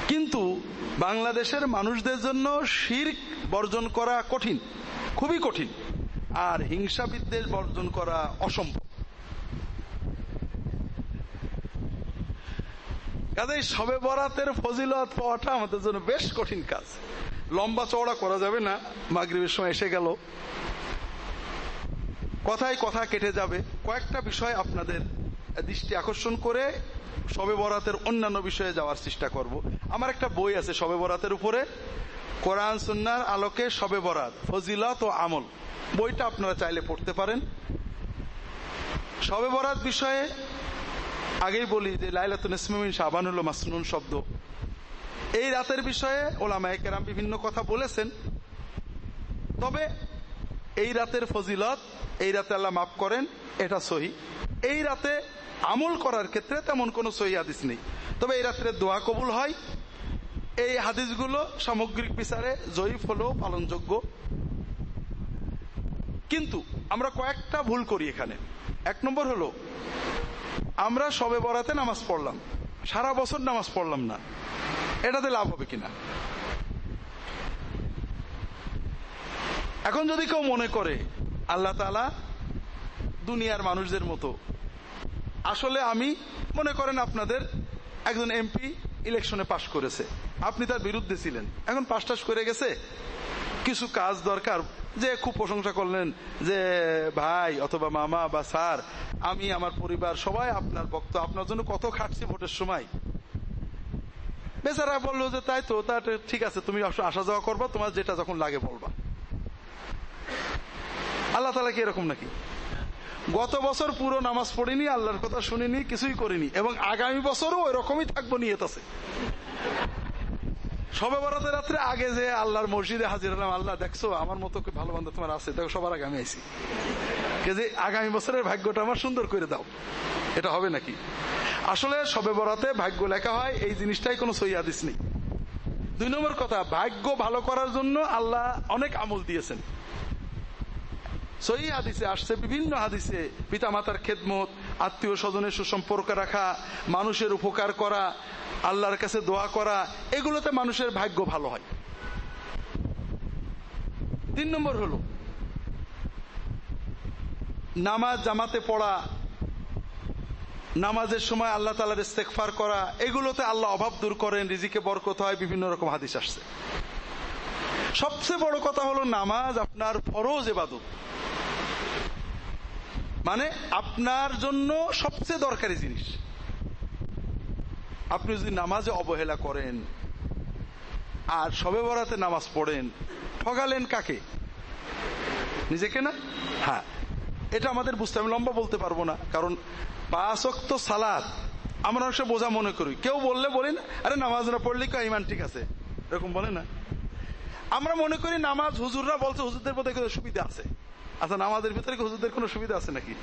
কিন্তু বাংলাদেশের মানুষদের জন্য শির্ক বর্জন করা কঠিন, খুবই কঠিন। আর হিংসা বিদ্বেষ বর্জন করা অসম্ভব। কাজে সবে বরাতের ফজিলত পাওয়াটা আমাদের জন্য বেশ কঠিন কাজ। লম্বা চওড়া করা যাবে না, মাগরীবের সময় এসে গেল। কথায় কথা কেটে যাবে। কয়েকটা বিষয় আপনাদের দৃষ্টি আকর্ষণ করে সবে বরাতের অন্যান্য বিষয়ে যাওয়ার চেষ্টা করব। আমার একটা বই আছে সবে বরাতের উপরে। কোরআন সুন্নার আলোকে সবে বরাত, ফজিলত ও আমল। বইটা আপনারা চাইলে পড়তে পারেন। সবে বরাত বিষয়ে আগেই বলি যে লাইলাতুন ইসমিন শাবানুল মাসনুন শব্দ। এই রাতের বিষয়ে ওলামায়ে কেরাম বিভিন্ন কথা বলেছেন। তবে এই রাতের ফজিলত, এই রাতে আল্লাহ মাফ করেন, এটা সহি। এই রাতে আমল করার ক্ষেত্রে তেমন কোনো সহি হাদিস নেই। তবে এই রাত্রে দোয়া কবুল হয়। এই হাদিসগুলো সামগ্রিক বিচারে জয়ীফ হলেও পালনযোগ্য। কিন্তু আমরা কয়েকটা ভুল করি এখানে। এক নম্বর হলো আমরা সবে বরাতে নামাজ পড়লাম। সারা বছর নামাজ পড়লাম না। এটাতে লাভ হবে কিনা? এখন যদি কেউ মনে করে, আল্লাহ তালা দুনিয়ার মানুষদের মতো, আসলে আমি, মনে করেন আপনাদের একজন এমপি ইলেকশনে পাশ করেছে। আপনি তার বিরুদ্ধে ছিলেন। এখন পাশ টাস করে গেছে। কিছু কাজ দরকার যে খুব প্রশংসা করলেন যে ভাই অথবা মামা বা স্যার, আমি আমার পরিবার সবাই আপনার বক্ত আপনার জন্য কত খাটছি ভোটের সময়। বেচারা বলল যে তাই তো, তা ঠিক আছে, তুমি আসা যাওয়া করবা, তোমার যেটা যখন লাগে বলবা। আল্লাহ তালা কি এরকম নাকি? গত বছর পুরো নামাজ পড়িনি, আল্লাহর কথা শুনিনি, কিছুই করিনি, এবং আগামী বছরও ওই রকমই থাকব নিয়ত আছে। সবে বরাতের রাত্রে আগে যে আল্লাহর মসজিদে হাজির হলাম, আল্লাহ দেখছ, আমার মতো ভালো বান্ধব তোমার আছে, দেখো সবার আগে আমি আইসি যে আগামী বছরের ভাগ্যটা আমার সুন্দর করে দাও, এটা হবে নাকি? আসলে সবে বরাতে ভাগ্য লেখা হয়, এই জিনিসটাই কোনো সৈয়াদিস নেই। দুই নম্বর কথা, ভাগ্য ভালো করার জন্য আল্লাহ অনেক আমল দিয়েছেন। সহি হাদিসে আসছে, বিভিন্ন হাদিসে পিতা মাতার খেদমত, আত্মীয় স্বজনের সুসম্পর্ক রাখা, মানুষের উপকার করা, আল্লাহর কাছে দোয়া করা, এগুলোতে মানুষের ভাগ্য ভালো হয়। তিন নম্বর হল, নামাজ জামাতে পড়া, নামাজের সময় আল্লাহ তালার ইস্তেকফার করা, এগুলোতে আল্লাহ অভাব দূর করেন, রিজিকে বরকত হয়, বিভিন্ন রকম হাদিস আসছে। সবচেয়ে বড় কথা হলো নামাজ আপনার ফরজ এবাদত। মানে আপনার জন্য সবচেয়ে দরকারি জিনিস। আপনি যদি নামাজে অবহেলা করেন, আর সবে বরাতে নামাজ পড়েন, ঠগালেন কাকে? নিজেকে না? হ্যাঁ। এটা আমাদের বুঝতে আমি লম্বা বলতে পারব না, কারণ পাঁচক্ত সালাদ আমরা অনেক বোঝা মনে করি। কেউ বললে বলি না, আরে নামাজ না পড়লে কেউ ইমান ঠিক আছে? এরকম বলে না। আমরা মনে করি নামাজ হুজুররা বলছে, হুজুরদের কোনো সুবিধা আছে। আচ্ছা নামাজের ভিতরে হুজুরদের কোনো সুবিধা আছে নাকি?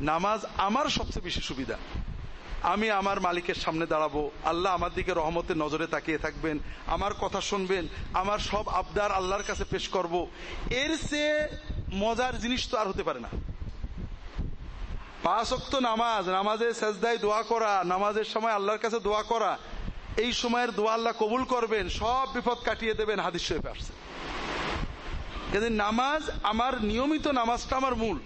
নামাজ আমার সবচেয়ে বেশি সুবিধা। আমি আমার মালিকের সামনে দাঁড়াবো, আল্লাহ আমার দিকে রহমতের নজরে তাকিয়ে থাকবেন, আমার কথা শুনবেন, আমার সব আবদার আল্লাহর কাছে পেশ করব। এর চেয়ে মজার জিনিস তো আর হতে পারে না। পাঁচ অক্ত নামাজ, নামাজের সেজদায় দোয়া করা, নামাজের সময় আল্লাহর কাছে দোয়া করা, এই সময়ের দোয়া আল্লাহ কবুল করবেন, সব বিপদ কাটিয়ে দেবেন, হাদিস শরীফে আসছে। কিন্তু নামাজ আমার নিয়মিত নামাজটা আমার মূল।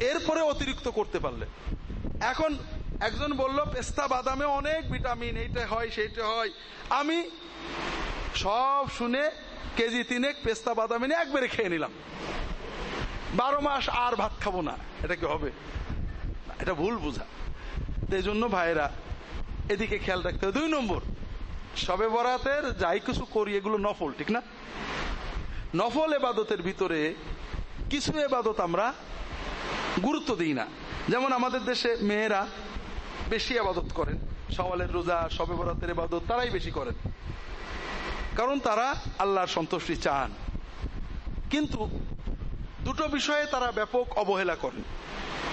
এরপরে অতিরিক্ত করতে পারলে। এখন একজন বলল, পেস্তা বাদামে অনেক ভিটামিন, এইটা হয়, সেইটা হয়। আমি সব শুনে কেজি তিনেক পেস্তা বাদাম এনে একবারে খেয়ে নিলাম। বারো মাস আর ভাত খাব না। এটা কি হবে? এটা ভুল বোঝা। এই জন্য ভাইরা এদিকে খেয়াল রাখতে হবে। দুই নম্বর, সবে বরাতের যাই কিছু করি, এগুলো নফল, ঠিক না? নফল এবাদতের ভিতরে কিছু এবাদত আমরা গুরুত্ব দিই না। যেমন আমাদের দেশে মেয়েরা বেশি আবাদত করেন। সওয়ালের রোজা, সবে বরাতের এবাদত তারাই বেশি করেন। কারণ তারা আল্লাহর সন্তুষ্টি চান। কিন্তু দুটো বিষয়ে তারা ব্যাপক অবহেলা করেন।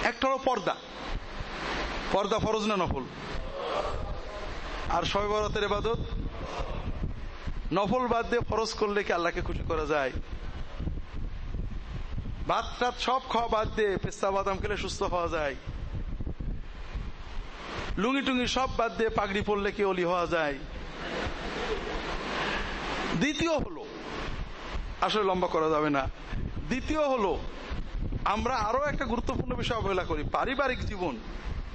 একটা হলো পর্দা। পর্দা ফরজ না নফল? আর সবে বরাতের এবাদত নফল বাদ দিয়ে ফরজ করলে কি আল্লাহকে খুশি করা যায়? ভাত টাত সব খাওয়া বাদ দিয়ে পেস্তা বাদাম খেলে সুস্থ হওয়া যায়। লুঙ্গি টুঙ্গি সব বাদ দিয়ে পাগড়ি পড়লে কি অলি হওয়া যায়? দ্বিতীয় হলো, আসলে লম্বা করা যাবে না। দ্বিতীয় হলো, আমরা আরও একটা গুরুত্বপূর্ণ বিষয় অবহেলা করি। পারিবারিক জীবন,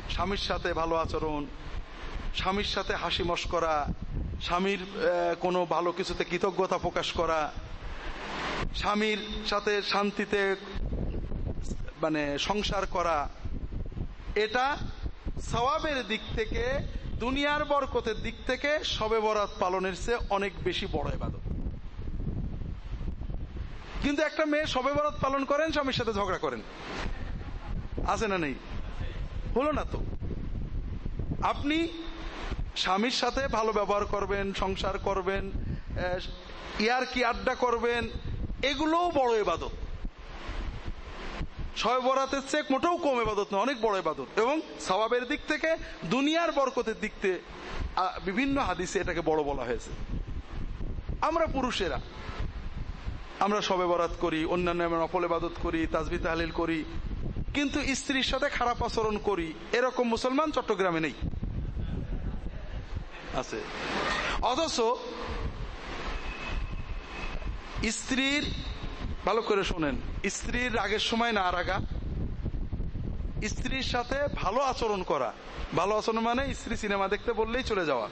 স্বামীর সাথে ভালো আচরণ, স্বামীর সাথে হাসি মস্করা স্বামীর কোনো ভালো কিছুতে কৃতজ্ঞতা প্রকাশ করা, স্বামীর সাথে শান্তিতে মানে সংসার করা, এটা সবাবের দিক থেকে, দুনিয়ার বরকতের দিক থেকে সবে বরাত পালনের চেয়ে অনেক বেশি বড় এবাদত কিন্তু একটা মেয়ে সবে বরাত পালন করেন, স্বামীর সাথে ঝগড়া করেন। আছে না নেই? হলো না তো? আপনি স্বামীর সাথে ভালো ব্যবহার করবেন, সংসার করবেন ইয়ার কি আড্ডা করবেন, এগুলোও বড় এবাদত। ছয় বরাতের চেক মোটেও কম এবাদত নয়, অনেক বড় এবাদত। এবং সবাবের দিক থেকে, দুনিয়ার বরকতের দিক থেকে বিভিন্ন হাদিসে এটাকে বড় বলা হয়েছে। আমরা পুরুষেরা, আমরা সবে বরাত করি, অন্যান্য নফল এবাদত করি, তাজবি, তাহলিল করি, কিন্তু স্ত্রীর সাথে খারাপ আচরণ করি, এরকম মুসলমান চট্টগ্রামে নেই। আছে। অথচ স্ত্রীর, ভালো করে শোনেন, স্ত্রীর রাগের সময় না রাগা, স্ত্রীর সাথে ভালো আচরণ করা। ভালো আচরণ মানে স্ত্রী সিনেমা দেখতে বললেই চলে যাওয়া।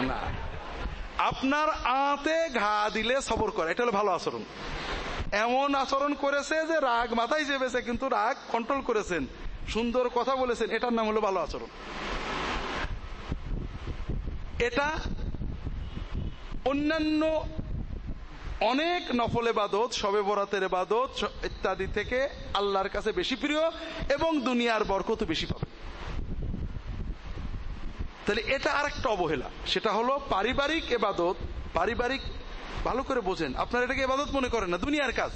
না। আপনার আতে ঘা দিলে সবর করা, এটা হলো ভালো আচরণ। এমন আচরণ করেছে যে রাগ মাথায় চেপেছে, কিন্তু রাগ কন্ট্রোল করেছেন। সুন্দর কথা বলেছেন, এটার নাম হলো ভালো আচরণ। এটা অন্যান্য অনেক নফল এবাদত সবে বরাতের এবাদত ইত্যাদি থেকে আল্লাহর কাছে বেশি প্রিয় এবং দুনিয়ার বরকত বেশি পাবে। তাহলে এটা আর একটা অবহেলা। সেটা হলো পারিবারিক এবাদত। পারিবারিক, ভালো করে বোঝেন। আপনারা এটাকে এবাদত মনে করেন না, দুনিয়ার কাজ।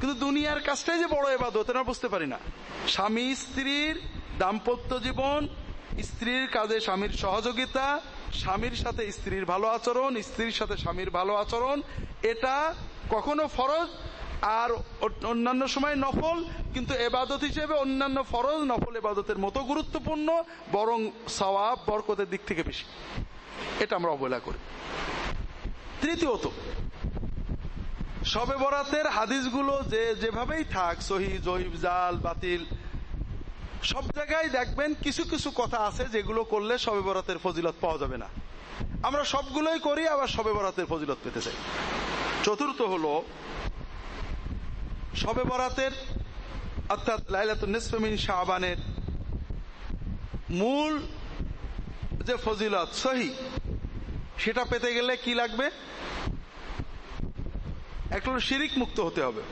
কিন্তু দুনিয়ার কাজটাই যে বড় এবাদত, এটা বুঝতে পারি না। স্বামী, স্ত্রীর দাম্পত্য জীবন স্ত্রীর কাজে স্বামীর সহযোগিতা, স্বামীর সাথে স্ত্রীর ভালো আচরণ, স্ত্রীর সাথে স্বামীর ভালো আচরণ, এটা কখনো ফরজ আর অন্যান্য সময় নফল, কিন্তু এবাদত হিসেবে অন্যান্য ফরজ, নফল এবাদতের মতো গুরুত্বপূর্ণ, বরং সওয়াব বরকতের দিক থেকে বেশি। এটা আমরা অবহেলা করি। তৃতীয়ত, সবে বরাতের হাদিসগুলো যে যেভাবেই থাক, সহি জহিব জাল, বাতিল সব জায়গায় দেখবেন কিছু কিছু কথা আছে যেগুলো করলে সবে বরাতের ফজিলত পাওয়া যাবে না। আমরা সবগুলোই করি, আবার সবে বরাতের ফজিলত পেতে চাই। চতুর্থ হল সবে বরাতের, অর্থাৎ লাইলাতুল নিসফমিন শাহবানের মূল যে ফজিলত, সহি, সেটা পেতে গেলে কি লাগবে? একটা হলো শিরিক মুক্ত হতে হবে।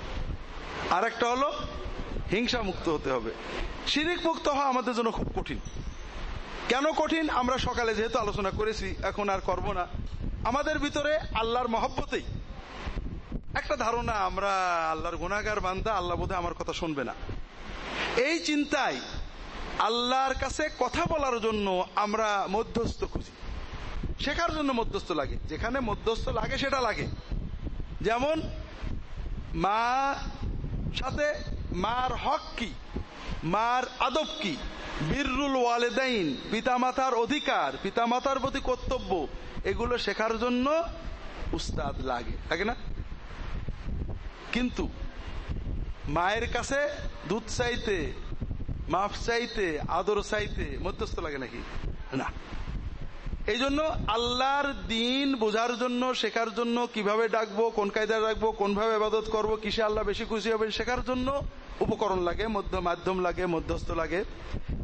আর একটা হলো হিংসা মুক্ত হতে হবে। শিরিক মুক্ত হওয়া আমাদের জন্য খুব কঠিন। কেন কঠিন? আমরা সকালে যেহেতু আলোচনা করেছি, এখন আর করব না। আমাদের ভিতরে আল্লাহর মহব্বতেই। একটা ধারণা, আমরা আল্লাহর গুণাগার বান্দা, আল্লাহ বোধহয় আমার কথা শুনবে না। এই চিন্তায় আল্লাহর কাছে কথা বলার জন্য আমরা মধ্যস্থ খুঁজি। শেখার জন্য মধ্যস্থ লাগে। যেখানে মধ্যস্থ লাগে, সেটা লাগে। যেমন মা সাথে মার হক কি? মার আদব কি? বীররুল ওয়ালেদাইন, পিতামাতার অধিকার, পিতামাতার প্রতি কর্তব্য, এগুলো শেখার জন্য উস্তাদ লাগে, থাকে না? কিন্তু মায়ের কাছে দুধ চাইতে মাফ চাইতে, আদর চাইতে মধ্যস্থ লাগে নাকি? না। এই জন্য আল্লাহর দিন বোঝার জন্য, শেখার জন্য কীভাবে ডাকবো, কোন কায়দায় ডাকবো, কোনভাবে আবাদত করব, কিসে আল্লাহ বেশি খুশি হবে শেখার জন্য উপকরণ লাগে, মধ্য মাধ্যম লাগে, মধ্যস্থ লাগে।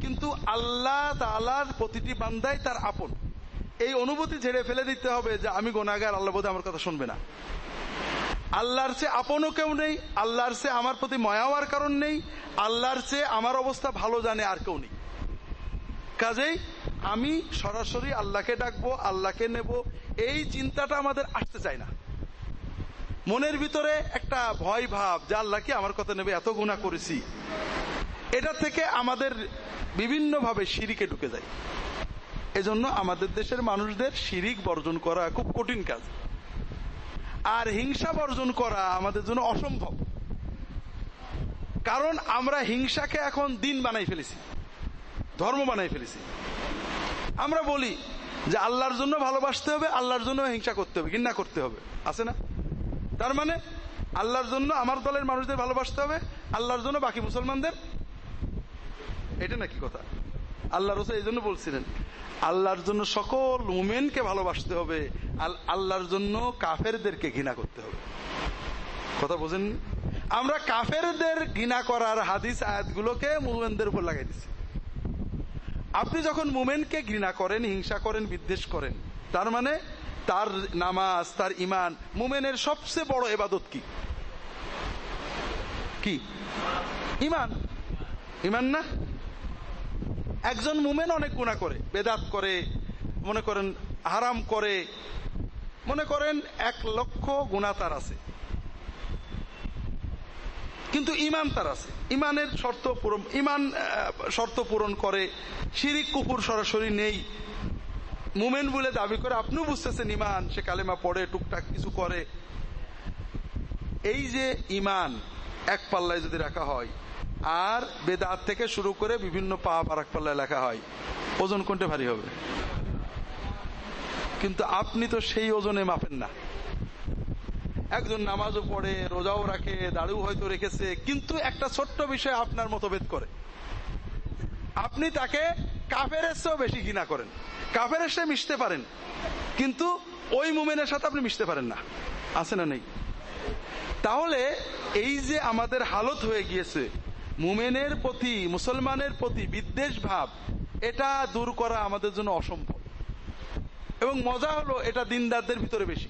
কিন্তু আল্লাহ তালার প্রতিটি বান্দাই তার আপন। এই অনুভূতি ঝেড়ে ফেলে দিতে হবে যে আমি গোনাগার আল্লাহ বোধ আমার কথা শুনবে না। আল্লাহর চেয়ে আপনও কেউ নেই, আল্লাহর চেয়ে আমার প্রতি ময়াওয়ার কারণ নেই, আল্লাহর চেয়ে আমার অবস্থা ভালো জানে আর কেউ নেই। কাজেই আমি সরাসরি আল্লাহকে ডাকবো, আল্লাহকে নেব, এই চিন্তাটা আমাদের আসতে চায় না। মনের ভিতরে একটা ভয় ভাব যে আল্লাহকে আমার কথা নেবে, এত গুণা করেছি। এটা থেকে আমাদের বিভিন্নভাবে সিঁড়িকে ঢুকে যায়। এজন্য আমাদের দেশের মানুষদের শিরিক বর্জন করা খুব কঠিন কাজ। আর হিংসা বর্জন করা আমাদের জন্য অসম্ভব। কারণ আমরা হিংসাকে এখন দিন বানাই ফেলেছি, ধর্ম বানাই ফেলেছি। আমরা বলি যে আল্লাহর জন্য ভালোবাসতে হবে, আল্লাহর জন্য হিংসা করতে হবে, ঘৃণা করতে হবে। আছে না? তার মানে আল্লাহর জন্য আমার দলের মানুষদের ভালোবাসতে হবে, আল্লাহর জন্য বাকি মুসলমানদের? এটা নাকি কথা? আল্লাহ রসুল এই জন্য বলছিলেন, আল্লাহর জন্য সকল মুমেনকে ভালোবাসতে হবে আল্লাহর জন্য কাফেরদেরকে ঘৃণা করতে হবে। কথা বোঝেন আমরা কাফেরদের ঘৃণা করার হাদিস আয়াতগুলোকে মুমেনদের উপর লাগাই দিচ্ছি। আপনি যখন মুমেনকে ঘৃণা করেন, হিংসা করেন, বিদ্বেষ করেন, তার মানে তার নামাজ, তার ইমান মুমেনের সবচেয়ে বড় এবাদত কি? কি? ইমান ইমান না? একজন মুমেন অনেক গুণা করে, বেদাত করে, মনে করেন হারাম করে, মনে করেন এক লক্ষ গুণা তার আছে। কিন্তু ইমান তার আছে। ইমানের শর্ত পূরণ ইমান শর্ত পূরণ করে। শিরিক কুকুর সরাসরি নেই। মুমেন বলে দাবি করে, আপনিও বুঝতেছেন ইমান, সে কালেমা পড়ে, টুকটাক কিছু করে। এই যে ইমান, এক পাল্লায় যদি রাখা হয়, আর বেদাত থেকে শুরু করে বিভিন্ন পাপ আর এক পাল্লায় লেখা হয়, ওজন কোনটা ভারী হবে? কিন্তু আপনি তো সেই ওজনে মাপেন না। একজন নামাজও পড়ে, রোজাও রাখে দাড়ু হয়তো রেখেছে, কিন্তু একটা ছোট্ট বিষয় আপনার মতভেদ করে। আপনি তাকে কাফের এসেও বেশি ঘৃণা করেন। কাফের এসে মিশতে পারেন। কিন্তু ওই মুমেনের সাথে আপনি মিশতে পারেন না। আছে না নেই? তাহলে এই যে আমাদের হালত হয়ে গিয়েছে, মুমেনের প্রতি, মুসলমানের প্রতি বিদ্বেষ ভাব, এটা দূর করা আমাদের জন্য অসম্ভব। এবং মজা হলো এটা দিনদারদের ভিতরে বেশি।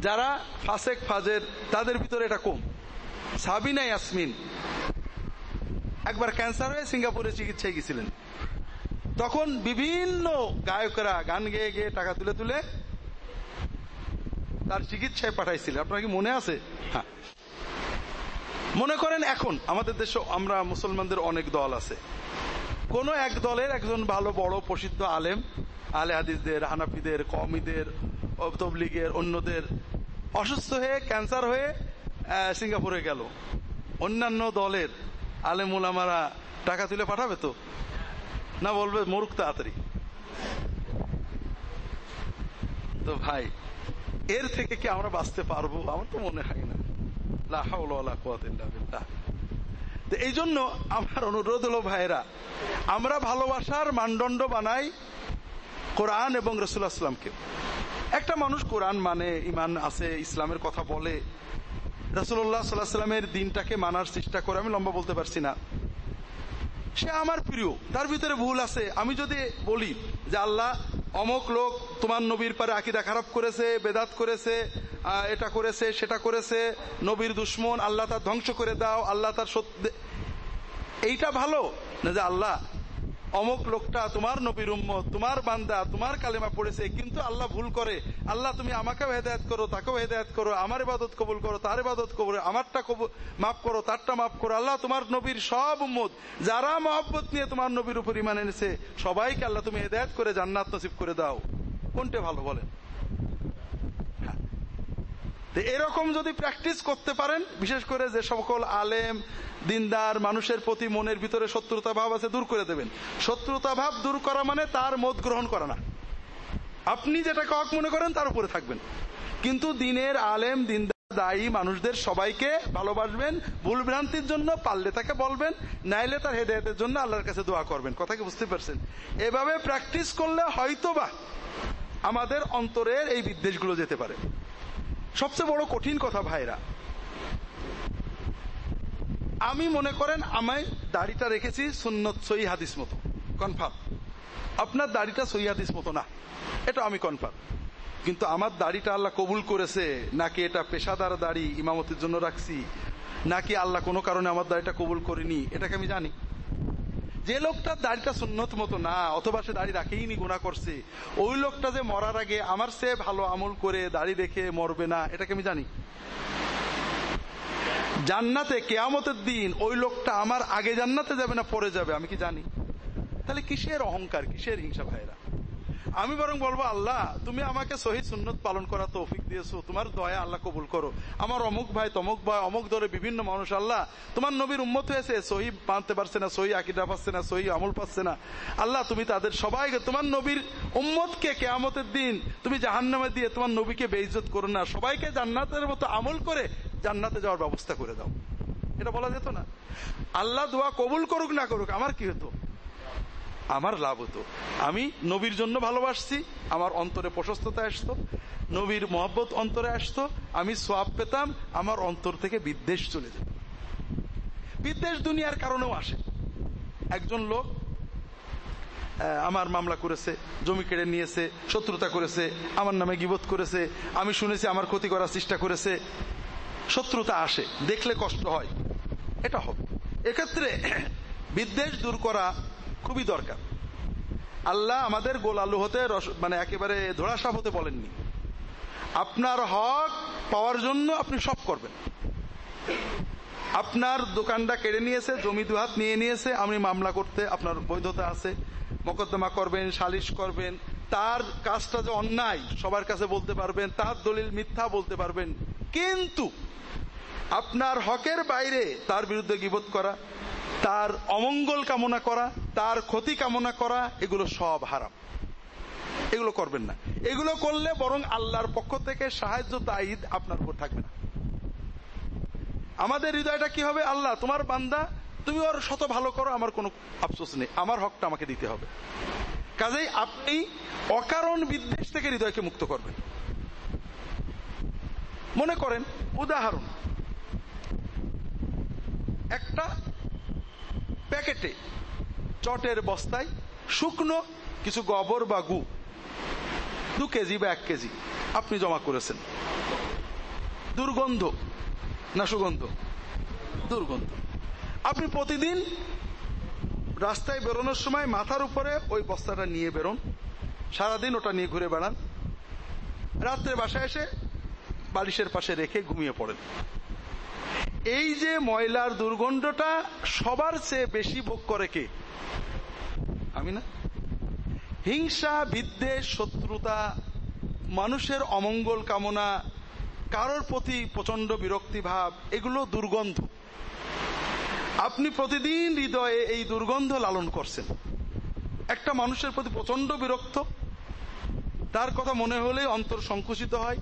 যারা ফাসেক ফাজের, তাদের ভিতরে এটা কম। সাবিনা ইয়াসমিন, একবার ক্যান্সার হয়ে সিঙ্গাপুরে চিকিৎসায় গেছিলেন। তখন বিভিন্ন গায়করা গান গেয়ে গেয়ে টাকা তুলে তুলে তার চিকিৎসায় পাঠাইছিলেন আপনার কি মনে আছে? হ্যাঁ। মনে করেন এখন আমাদের দেশে আমরা মুসলমানদের অনেক দল আছে। কোন এক দলের একজন ভালো, বড়, প্রসিদ্ধ আলেম আলে হাদিসদের, হানাফিদের কমিদের তবলিগের, অন্যদের অসুস্থ হয়ে, ক্যান্সার হয়ে সিঙ্গাপুরে গেল। অন্যান্য দলের আলেমুল আমারা টাকা তুলে পাঠাবে তো? না বলবে, মরুক তাড়াতাড়ি। তো ভাই, এর থেকে কি আমরা বাঁচতে পারব? আমার তো মনে হয় না। এই জন্য আমার অনুরোধ হলো ভাইরা আমরা ভালোবাসার মানদণ্ড বানাই কোরআন এবং রসুল্লাহামকে একটা মানুষ কোরআন মানে ইমান আছে, ইসলামের কথা বলে। রসুল্লাহ সাল্লাহ সাল্লামের দিনটাকে মানার চেষ্টা করে, আমি লম্বা বলতে পারছি না। সে আমার প্রিয়, তার ভিতরে ভুল আছে। আমি যদি বলি যে আল্লাহ অমক লোক তোমার নবীর পারে আকিদা খারাপ করেছে, বেদাত করেছে এটা করেছে, সেটা করেছে, নবীর দুশ্মন, আল্লাহ তার ধ্বংস করে দাও, আল্লাহ তার সত্য এইটা ভালো না যে আল্লাহ অমুক লোকটা তোমার নবীর উম্মত, তোমার বান্দা, তোমার কালেমা পড়েছে, কিন্তু আল্লাহ ভুল করে। আল্লাহ, তুমি আমাকেও হেদায়ত করো, তাকেও হেদায়ত করো, আমার ইবাদত কবুল করো, তার ইবাদত কবুল আমারটা মাফ করো, তারটা মাফ করো। আল্লাহ তোমার নবীর সব উম্মত, যারা মহব্বত নিয়ে তোমার নবীর উপর ইমান এনেছে, সবাইকে আল্লাহ তুমি হেদায়ত করে জান্নাত নসিব করে দাও। কোনটা ভালো বলেন? এরকম যদি প্র্যাকটিস করতে পারেন, বিশেষ করে যে সকল আলেম, দিনদার, মানুষের প্রতি মনের ভিতরে শত্রুতা ভাব আছে, দূর করে দেবেন। শত্রুতা ভাব দূর করা মানে তার মত গ্রহণ করা না। আপনি যেটাকে হক মনে করেন, তার উপরে থাকবেন। কিন্তু দিনের আলেম, দিনদার, দায়ী মানুষদের সবাইকে ভালোবাসবেন ভুল ভ্রান্তির জন্য পারলে তাকে বলবেন, নাইলে তার হেদায়তের জন্য আল্লাহর কাছে দোয়া করবেন। কথা কি বুঝতে পারছেন? এভাবে প্র্যাকটিস করলে হয়তোবা আমাদের অন্তরের এই বিদ্বেষগুলো যেতে পারে। সবচেয়ে বড় কঠিন কথা ভাইরা, আমি মনে করেন আমায় দাড়িটা রেখেছি সুন্নত সই হাদিস মতো। কনফার্ম আপনার দাড়িটা সই হাদিস মতো না, এটা আমি কনফার্ম কিন্তু আমার দাড়িটা আল্লাহ কবুল করেছে, নাকি এটা পেশাদার দাড়ি ইমামতির জন্য রাখছি, নাকি আল্লাহ কোনো কারণে আমার দাড়িটা কবুল করিনি, এটাকে আমি জানি। যে লোকটা দাড়িটা সুন্নত মতো না, অথবা সে দাড়ি রাখেইনি গুণা করছে, ওই লোকটা যে মরার আগে আমার সে ভালো আমল করে দাড়ি রেখে মরবে না এটাকে আমি জানি? জান্নাতে, কেয়ামতের দিন ওই লোকটা আমার আগে জান্নাতে যাবে না পরে যাবে, আমি কি জানি? তাহলে কিসের অহংকার, কিসের হিংসা ভাইরা আমি বরং বলব, আল্লাহ, তুমি আমাকে সহি সুন্নত পালন করা তৌফিক দিয়েছ। তোমার দয়া আল্লাহ কবুল করো। আমার অমুক ভাই, তমুক ভাই, অমুক ধরে বিভিন্ন মানুষ, আল্লাহ, তোমার নবীর উম্মত হয়েছে সহি মানতে পারছে না সহি আকিদা পাচ্ছে না সহি আমল পাচ্ছে না। আল্লাহ, তুমি তাদের সবাইকে, তোমার নবীর উম্মতকে কেয়ামতের দিন তুমি জাহান্নামে দিয়ে তোমার নবীকে বেইজত করো না। সবাইকে জান্নাতের মতো আমল করে জান্নাতে যাওয়ার ব্যবস্থা করে দাও। এটা বলা যেত না। আল্লাহ দোয়া কবুল করুক, না করুক, আমার কি হতো? আমার লাভ হতো। আমি নবীর জন্য ভালোবাসছি, আমার অন্তরে প্রশস্ততা আসতো, নবীর মহব্বত অন্তরে আসতো, আমি সোয়াব পেতাম, আমার অন্তর থেকে বিদ্বেষ চলে যেত। বিদ্বেষ দুনিয়ার কারণেও আসে। একজন লোক আমার মামলা করেছে, জমি কেড়ে নিয়েছে, শত্রুতা করেছে, আমার নামে গিবোধ করেছে, আমি শুনেছি আমার ক্ষতি করার চেষ্টা করেছে। শত্রুতা আসে, দেখলে কষ্ট হয়, এটা হবে এক্ষেত্রে বিদ্বেষ দূর করা খুবই দরকার। আল্লাহ আমাদের গোল আলু হতে মানে একেবারে ধরাসাপ হতে বলেননি। আপনার হক পাওয়ার জন্য আপনি সব করবেন। আপনার দোকানটা কেড়ে নিয়েছে, জমি দুহাত নিয়ে নিয়েছে আপনি মামলা করতে আপনার বৈধতা আছে, মকদ্দমা করবেন, সালিশ করবেন, তার কাজটা যে অন্যায়, সবার কাছে বলতে পারবেন, তার দলিল মিথ্যা বলতে পারবেন। কিন্তু আপনার হকের বাইরে তার বিরুদ্ধে গিবোধ করা তার অমঙ্গল কামনা করা, তার ক্ষতি কামনা করা, এগুলো সব হারাম। এগুলো করবেন না। এগুলো করলে বরং আল্লাহর পক্ষ থেকে সাহায্য তাইদ আপনার উপর থাকবে না। আমাদের হৃদয়টা কি হবে? আল্লাহ, তোমার বান্দা, তুমি ওর শত ভালো করো, আমার কোনো আফসোস নেই। আমার হকটা আমাকে দিতে হবে। কাজেই আপনি অকারণ বিদ্বেষ থেকে হৃদয়কে মুক্ত করবেন। মনে করেন, উদাহরণ। একটা প্যাকেটে চটের বস্তায় শুকনো কিছু গোবর বা গু, দু কেজি বা এক কেজি আপনি জমা করেছেন। দুর্গন্ধ না সুগন্ধ দুর্গন্ধ। আপনি প্রতিদিন রাস্তায় বেরোনোর সময় মাথার উপরে ওই বস্তাটা নিয়ে বেরোন, সারাদিন ওটা নিয়ে ঘুরে বেড়ান, রাত্রে বাসায় এসে বালিশের পাশে রেখে ঘুমিয়ে পড়েন। এই যে ময়লার দুর্গন্ধটা সবার চেয়ে বেশি ভোগ করে কে? আমি না? হিংসা, বিদ্বেষ, শত্রুতা, মানুষের অমঙ্গল কামনা, কারোর প্রতি প্রচণ্ড বিরক্তি ভাব এগুলো দুর্গন্ধ। আপনি প্রতিদিন হৃদয়ে এই দুর্গন্ধ লালন করছেন। একটা মানুষের প্রতি প্রচণ্ড বিরক্ত, তার কথা মনে হলে অন্তর সংকুচিত হয়।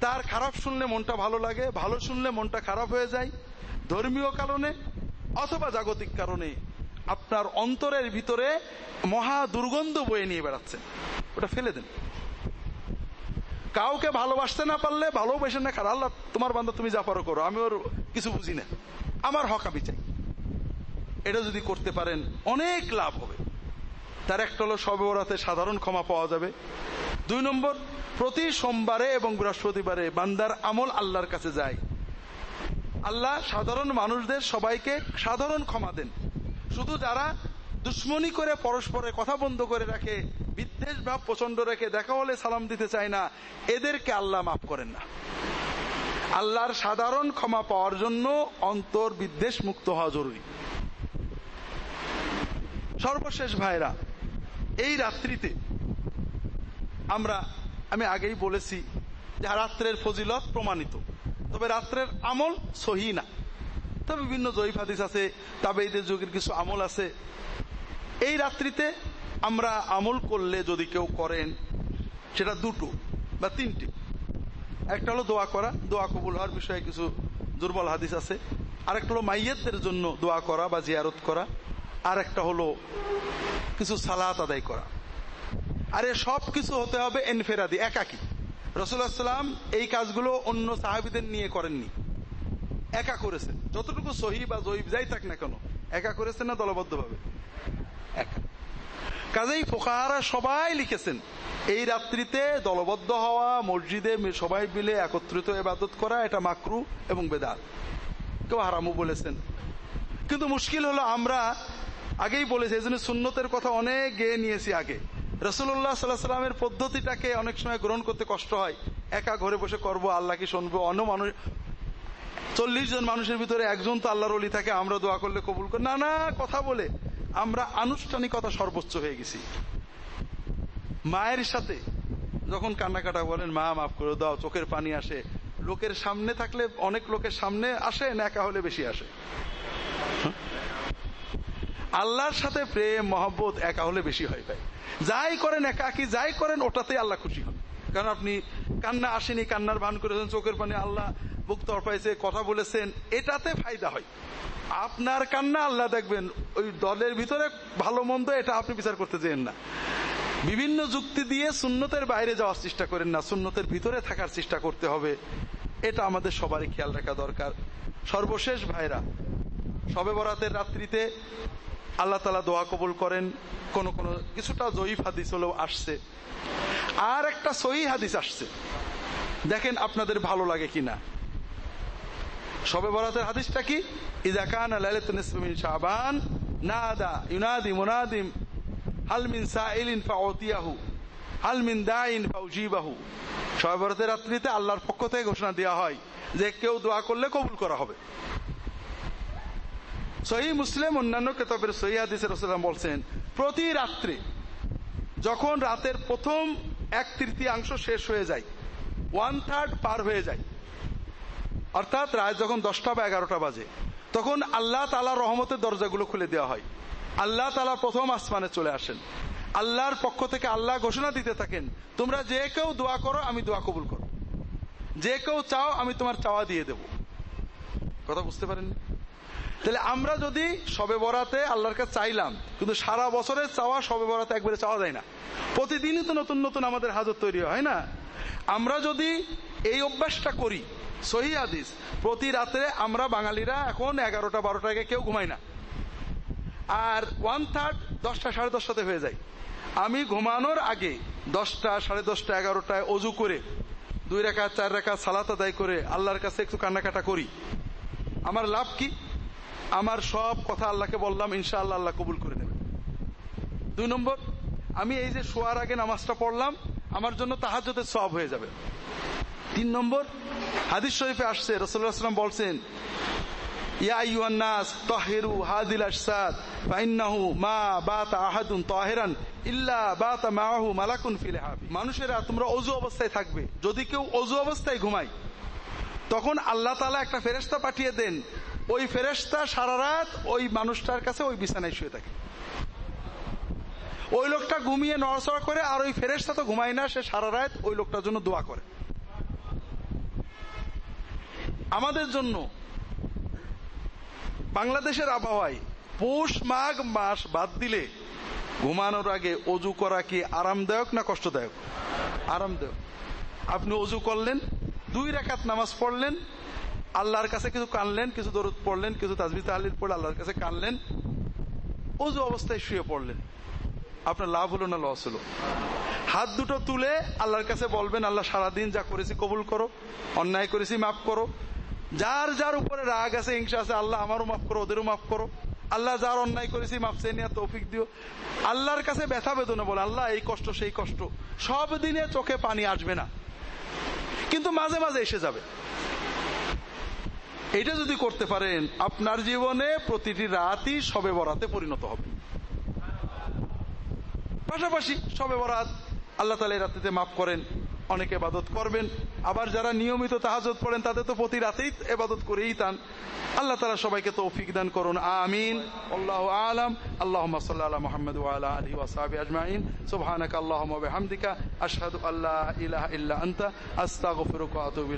তার খারাপ শুনলে মনটা ভালো লাগে, ভালো শুনলে মনটা খারাপ হয়ে যায়। ধর্মীয় কারণে অথবা জাগতিক কারণে আপনার অন্তরের ভিতরে মহা দুর্গন্ধ বয়ে নিয়ে বেড়াচ্ছে। ওটা ফেলে দেন। কাউকে ভালোবাসতে না পারলে, ভালোবাসে না খারাপ। আল্লাহ, তোমার বান্ধব তুমি যা পারো করো। আমি ওর কিছু বুঝি না। আমার হক আমি চাই। এটা যদি করতে পারেন, অনেক লাভ হবে। তার একটা হলো সবে সাধারণ ক্ষমা পাওয়া যাবে। দুই নম্বর, প্রতি সোমবারে এবং বৃহস্পতিবারে বান্দার আমল আল্লাহর কাছে যায়। আল্লাহ সাধারণ মানুষদের সবাইকে সাধারণ ক্ষমা দেন। শুধু যারা দুশ্মনী করে পরস্পরের কথা বন্ধ করে রাখে, বিদ্বেষ ভাব প্রচণ্ড রেখে দেখা হলে সালাম দিতে চায় না, এদেরকে আল্লাহ মাফ করেন না। আল্লাহর সাধারণ ক্ষমা পাওয়ার জন্য অন্তর বিদ্বেষ মুক্ত হওয়া জরুরি। সর্বশেষ ভাইরা, এই রাত্রিতে আমরা, আমি আগেই বলেছি যে রাত্রের ফজিলত প্রমাণিত। তবে রাত্রের আমল সহি না। তবে বিভিন্ন জয়ীফ হাদিস আছে তবে ঈদের যুগের কিছু আমল আছে। এই রাত্রিতে আমরা আমল করলে যদি কেউ করেন, সেটা দুটো বা তিনটি। একটা হলো দোয়া করা, দোয়া কবুল হওয়ার বিষয়ে কিছু দুর্বল হাদিস আছে। আরেকটা হলো মাইয়েতদের জন্য দোয়া করা বা জিয়ারত করা। আর একটা হলো কিছু সালাত আদায় করা। আরে সব কিছু হতে হবে এনফেরাদি, একাকি। রসুল্লাহাম এই কাজগুলো অন্য সাহাবিদের নিয়ে করেননি। একা করেছেন যতটুকু সহি বা জয়ীব যাই থাক না কেন, একা করেছেন না দলবদ্ধ ভাবে একা। কাজেই ফোকাহারা সবাই লিখেছেন, এই রাত্রিতে দলবদ্ধ হওয়া, মসজিদে সবাই মিলে একত্রিত এবাদত করা, এটা মাকরু এবং বেদাত। কেউ হারামু বলেছেন। কিন্তু মুশকিল হলো আমরা আগেই বলেছি, এই জন্য সুন্নতের কথা অনেক গেয়ে নিয়েছি আগে। রসুল্লাহ সাল্লাহ সাল্লামের পদ্ধতিটাকে অনেক সময় গ্রহণ করতে কষ্ট হয়। একা ঘরে বসে করব, আল্লাহ কি শুনব? অন্য মানুষ চল্লিশ জন মানুষের ভিতরে একজন তো আল্লাহর অলি থাকে, আমরা দোয়া করলে কবুল করি। না না, কথা বলে। আমরা আনুষ্ঠানিকতা সর্বোচ্চ হয়ে গেছি। মায়ের সাথে যখন কান্নাকাটা বলেন, মা, মাফ করে দাও, চোখের পানি আসে। লোকের সামনে থাকলে অনেক লোকের সামনে আসে, না একা হলে বেশি আসে? আল্লাহর সাথে প্রেম, মহব্বত একা হলে বেশি হয় ভাই। যাই করেন একাকি, যাই করেন ওটাতে আল্লাহ খুশি হন। কারণ আপনি কান্না আসেনি, কান্নার ভান করেছেন, চোখের পানি আল্লাহ বুক তরপাইছে কথা বলেছেন, এটাতে ফায়দা হয়। আপনার কান্না আল্লাহ দেখবেন, ওই দলের ভিতরে ভালো মন্দ, এটা আপনি বিচার করতে চেন না। বিভিন্ন যুক্তি দিয়ে সুন্নতের বাইরে যাওয়ার চেষ্টা করেন না, সুন্নতের ভিতরে থাকার চেষ্টা করতে হবে। এটা আমাদের সবারই খেয়াল রাখা দরকার। সর্বশেষ ভাইরা, সবে বরাতের রাত্রিতে আল্লাহ তালা দোয়া কবুল করেন, কোন কোন, কিছুটা জয়ীফ হাদিস হলেও আসছে। আর একটা সহি হাদিস আসছে। দেখেন আপনাদের ভালো লাগে কিনা। সবে বরাতের হাদিসটা কি? ফাউজিবাহু। সবে রাত্রিতে আল্লাহর পক্ষ থেকে ঘোষণা দেওয়া হয় যে কেউ দোয়া করলে কবুল করা হবে। সহি মুসলিম, অন্যান্য কেতাবের সহি হাদিসের বলছেন, প্রতি রাত্রে যখন রাতের প্রথম এক তৃতীয়াংশ শেষ হয়ে যায় ওয়ান থার্ড পার হয়ে যায়, অর্থাৎ রাত যখন দশটা বা এগারোটা বাজে, তখন আল্লাহ তালা রহমতের দরজাগুলো খুলে দেওয়া হয়। আল্লাহ তালা প্রথম আসমানে চলে আসেন। আল্লাহর পক্ষ থেকে আল্লাহ ঘোষণা দিতে থাকেন, তোমরা যে কেউ দোয়া করো, আমি দোয়া কবুল করো যে কেউ চাও, আমি তোমার চাওয়া দিয়ে দেব। কথা বুঝতে পারেন তাহলে আমরা যদি সবে বরাতে আল্লাহর কাছে চাইলাম, কিন্তু সারা বছরের চাওয়া সবে বরাতে একবারে চাওয়া যায় না। প্রতিদিনই তো নতুন নতুন আমাদের হাজত তৈরি হয় না? আমরা যদি এই অভ্যাসটা করি, সহি আদিস প্রতি রাতে আমরা বাঙালিরা এখন এগারোটা, বারোটা আগে কেউ ঘুমাই না। আর ওয়ান থার্ড দশটা, সাড়ে দশটাতে হয়ে যায়। আমি ঘুমানোর আগে দশটা, সাড়ে দশটা, এগারোটায় অজু করে, দুই রেখা চার রেখা সালাত আদায় করে, আল্লাহর কাছে একটু কান্নাকাটা করি। আমার লাভ কি? আমার সব কথা আল্লাহকে বললাম ইনশা আল্লাহ কবুল করে নেবে। দুই নম্বর, আমি এই যে শোয়ার আগে নামাজটা পড়লাম, আমার জন্য তাহাজতের সব হয়ে যাবে। তিন নম্বর, হাদিস শরীফে আসছে রসুল্লাহাম বলছেন হাদিল মা মাহু মালাকুন মানুষেরা, তোমরা অজু অবস্থায় থাকবে। যদি কেউ অজু অবস্থায় ঘুমায়, তখন আল্লাহ তালা একটা ফেরেস্তা পাঠিয়ে দেন ওই ফেরেস্তা সারা রাত ওই মানুষটার কাছে ওই বিছানায় শুয়ে থাকে। ওই লোকটা ঘুমিয়ে নড়াচড়া করে আর ওই ফেরেস্তা তো ঘুমায় না, সে সারা রাত ওই লোকটার জন্য দোয়া করে। আমাদের জন্য বাংলাদেশের আবহাওয়ায় পৌষ মাঘ মাস বাদ দিলে ঘুমানোর আগে অজু করা কি আরামদায়ক না কষ্টদায়ক? আরামদায়ক। আপনি অজু করলেন, দুই রেখাত নামাজ পড়লেন আল্লাহর কাছে কিছু কানলেন, কিছু দরুদ পড়লেন, কিছু তাজবি, তাহলিল পড়ে আল্লাহর কাছে কানলেন, অজু অবস্থায় শুয়ে পড়লেন। আপনার লাভ হলো না লস হলো? হাত দুটো তুলে আল্লাহর কাছে বলবেন, আল্লাহ, সারাদিন যা করেছি কবুল করো, অন্যায় করেছি মাফ করো। যার যার উপরে রাগ আছে, হিংসা আছে, আল্লাহ আমারও মাফ করো, ওদেরও মাফ করো। আল্লাহ যার অন্যায় করেছি মাফ চেয়ে নিয়ে তৌফিক দিও। আল্লাহর কাছে ব্যথা বেদনা বলে, আল্লাহ, এই কষ্ট, সেই কষ্ট, সব দিনে চোখে পানি আসবে না। কিন্তু মাঝে মাঝে এসে যাবে। এটা যদি করতে পারেন, আপনার জীবনে প্রতিটি রাতই সবে বরাতে পরিণত হবে। পাশাপাশি সবে বরাত আল্লাহ তালা রাত্রিতে মাফ করেন, অনেকে এবাদত করবেন। আবার যারা নিয়মিত তাহাজত পড়েন, তাদের তো প্রতি রাতেই এবাদত করেই তান। আল্লাহ তালা সবাইকে তো তৌফিক দান করুন, আমিন। আল্লাহ আলম। আল্লাহ সাল্লাহ মোহাম্মদ আলী ওয়াসাবি আজমাইন। সুবহানাক আল্লাহুম্মা বিহামদিকা, আশহাদু আল্লা ইলাহা ইল্লা আনতা, আস্তাগফিরুকা আতুবু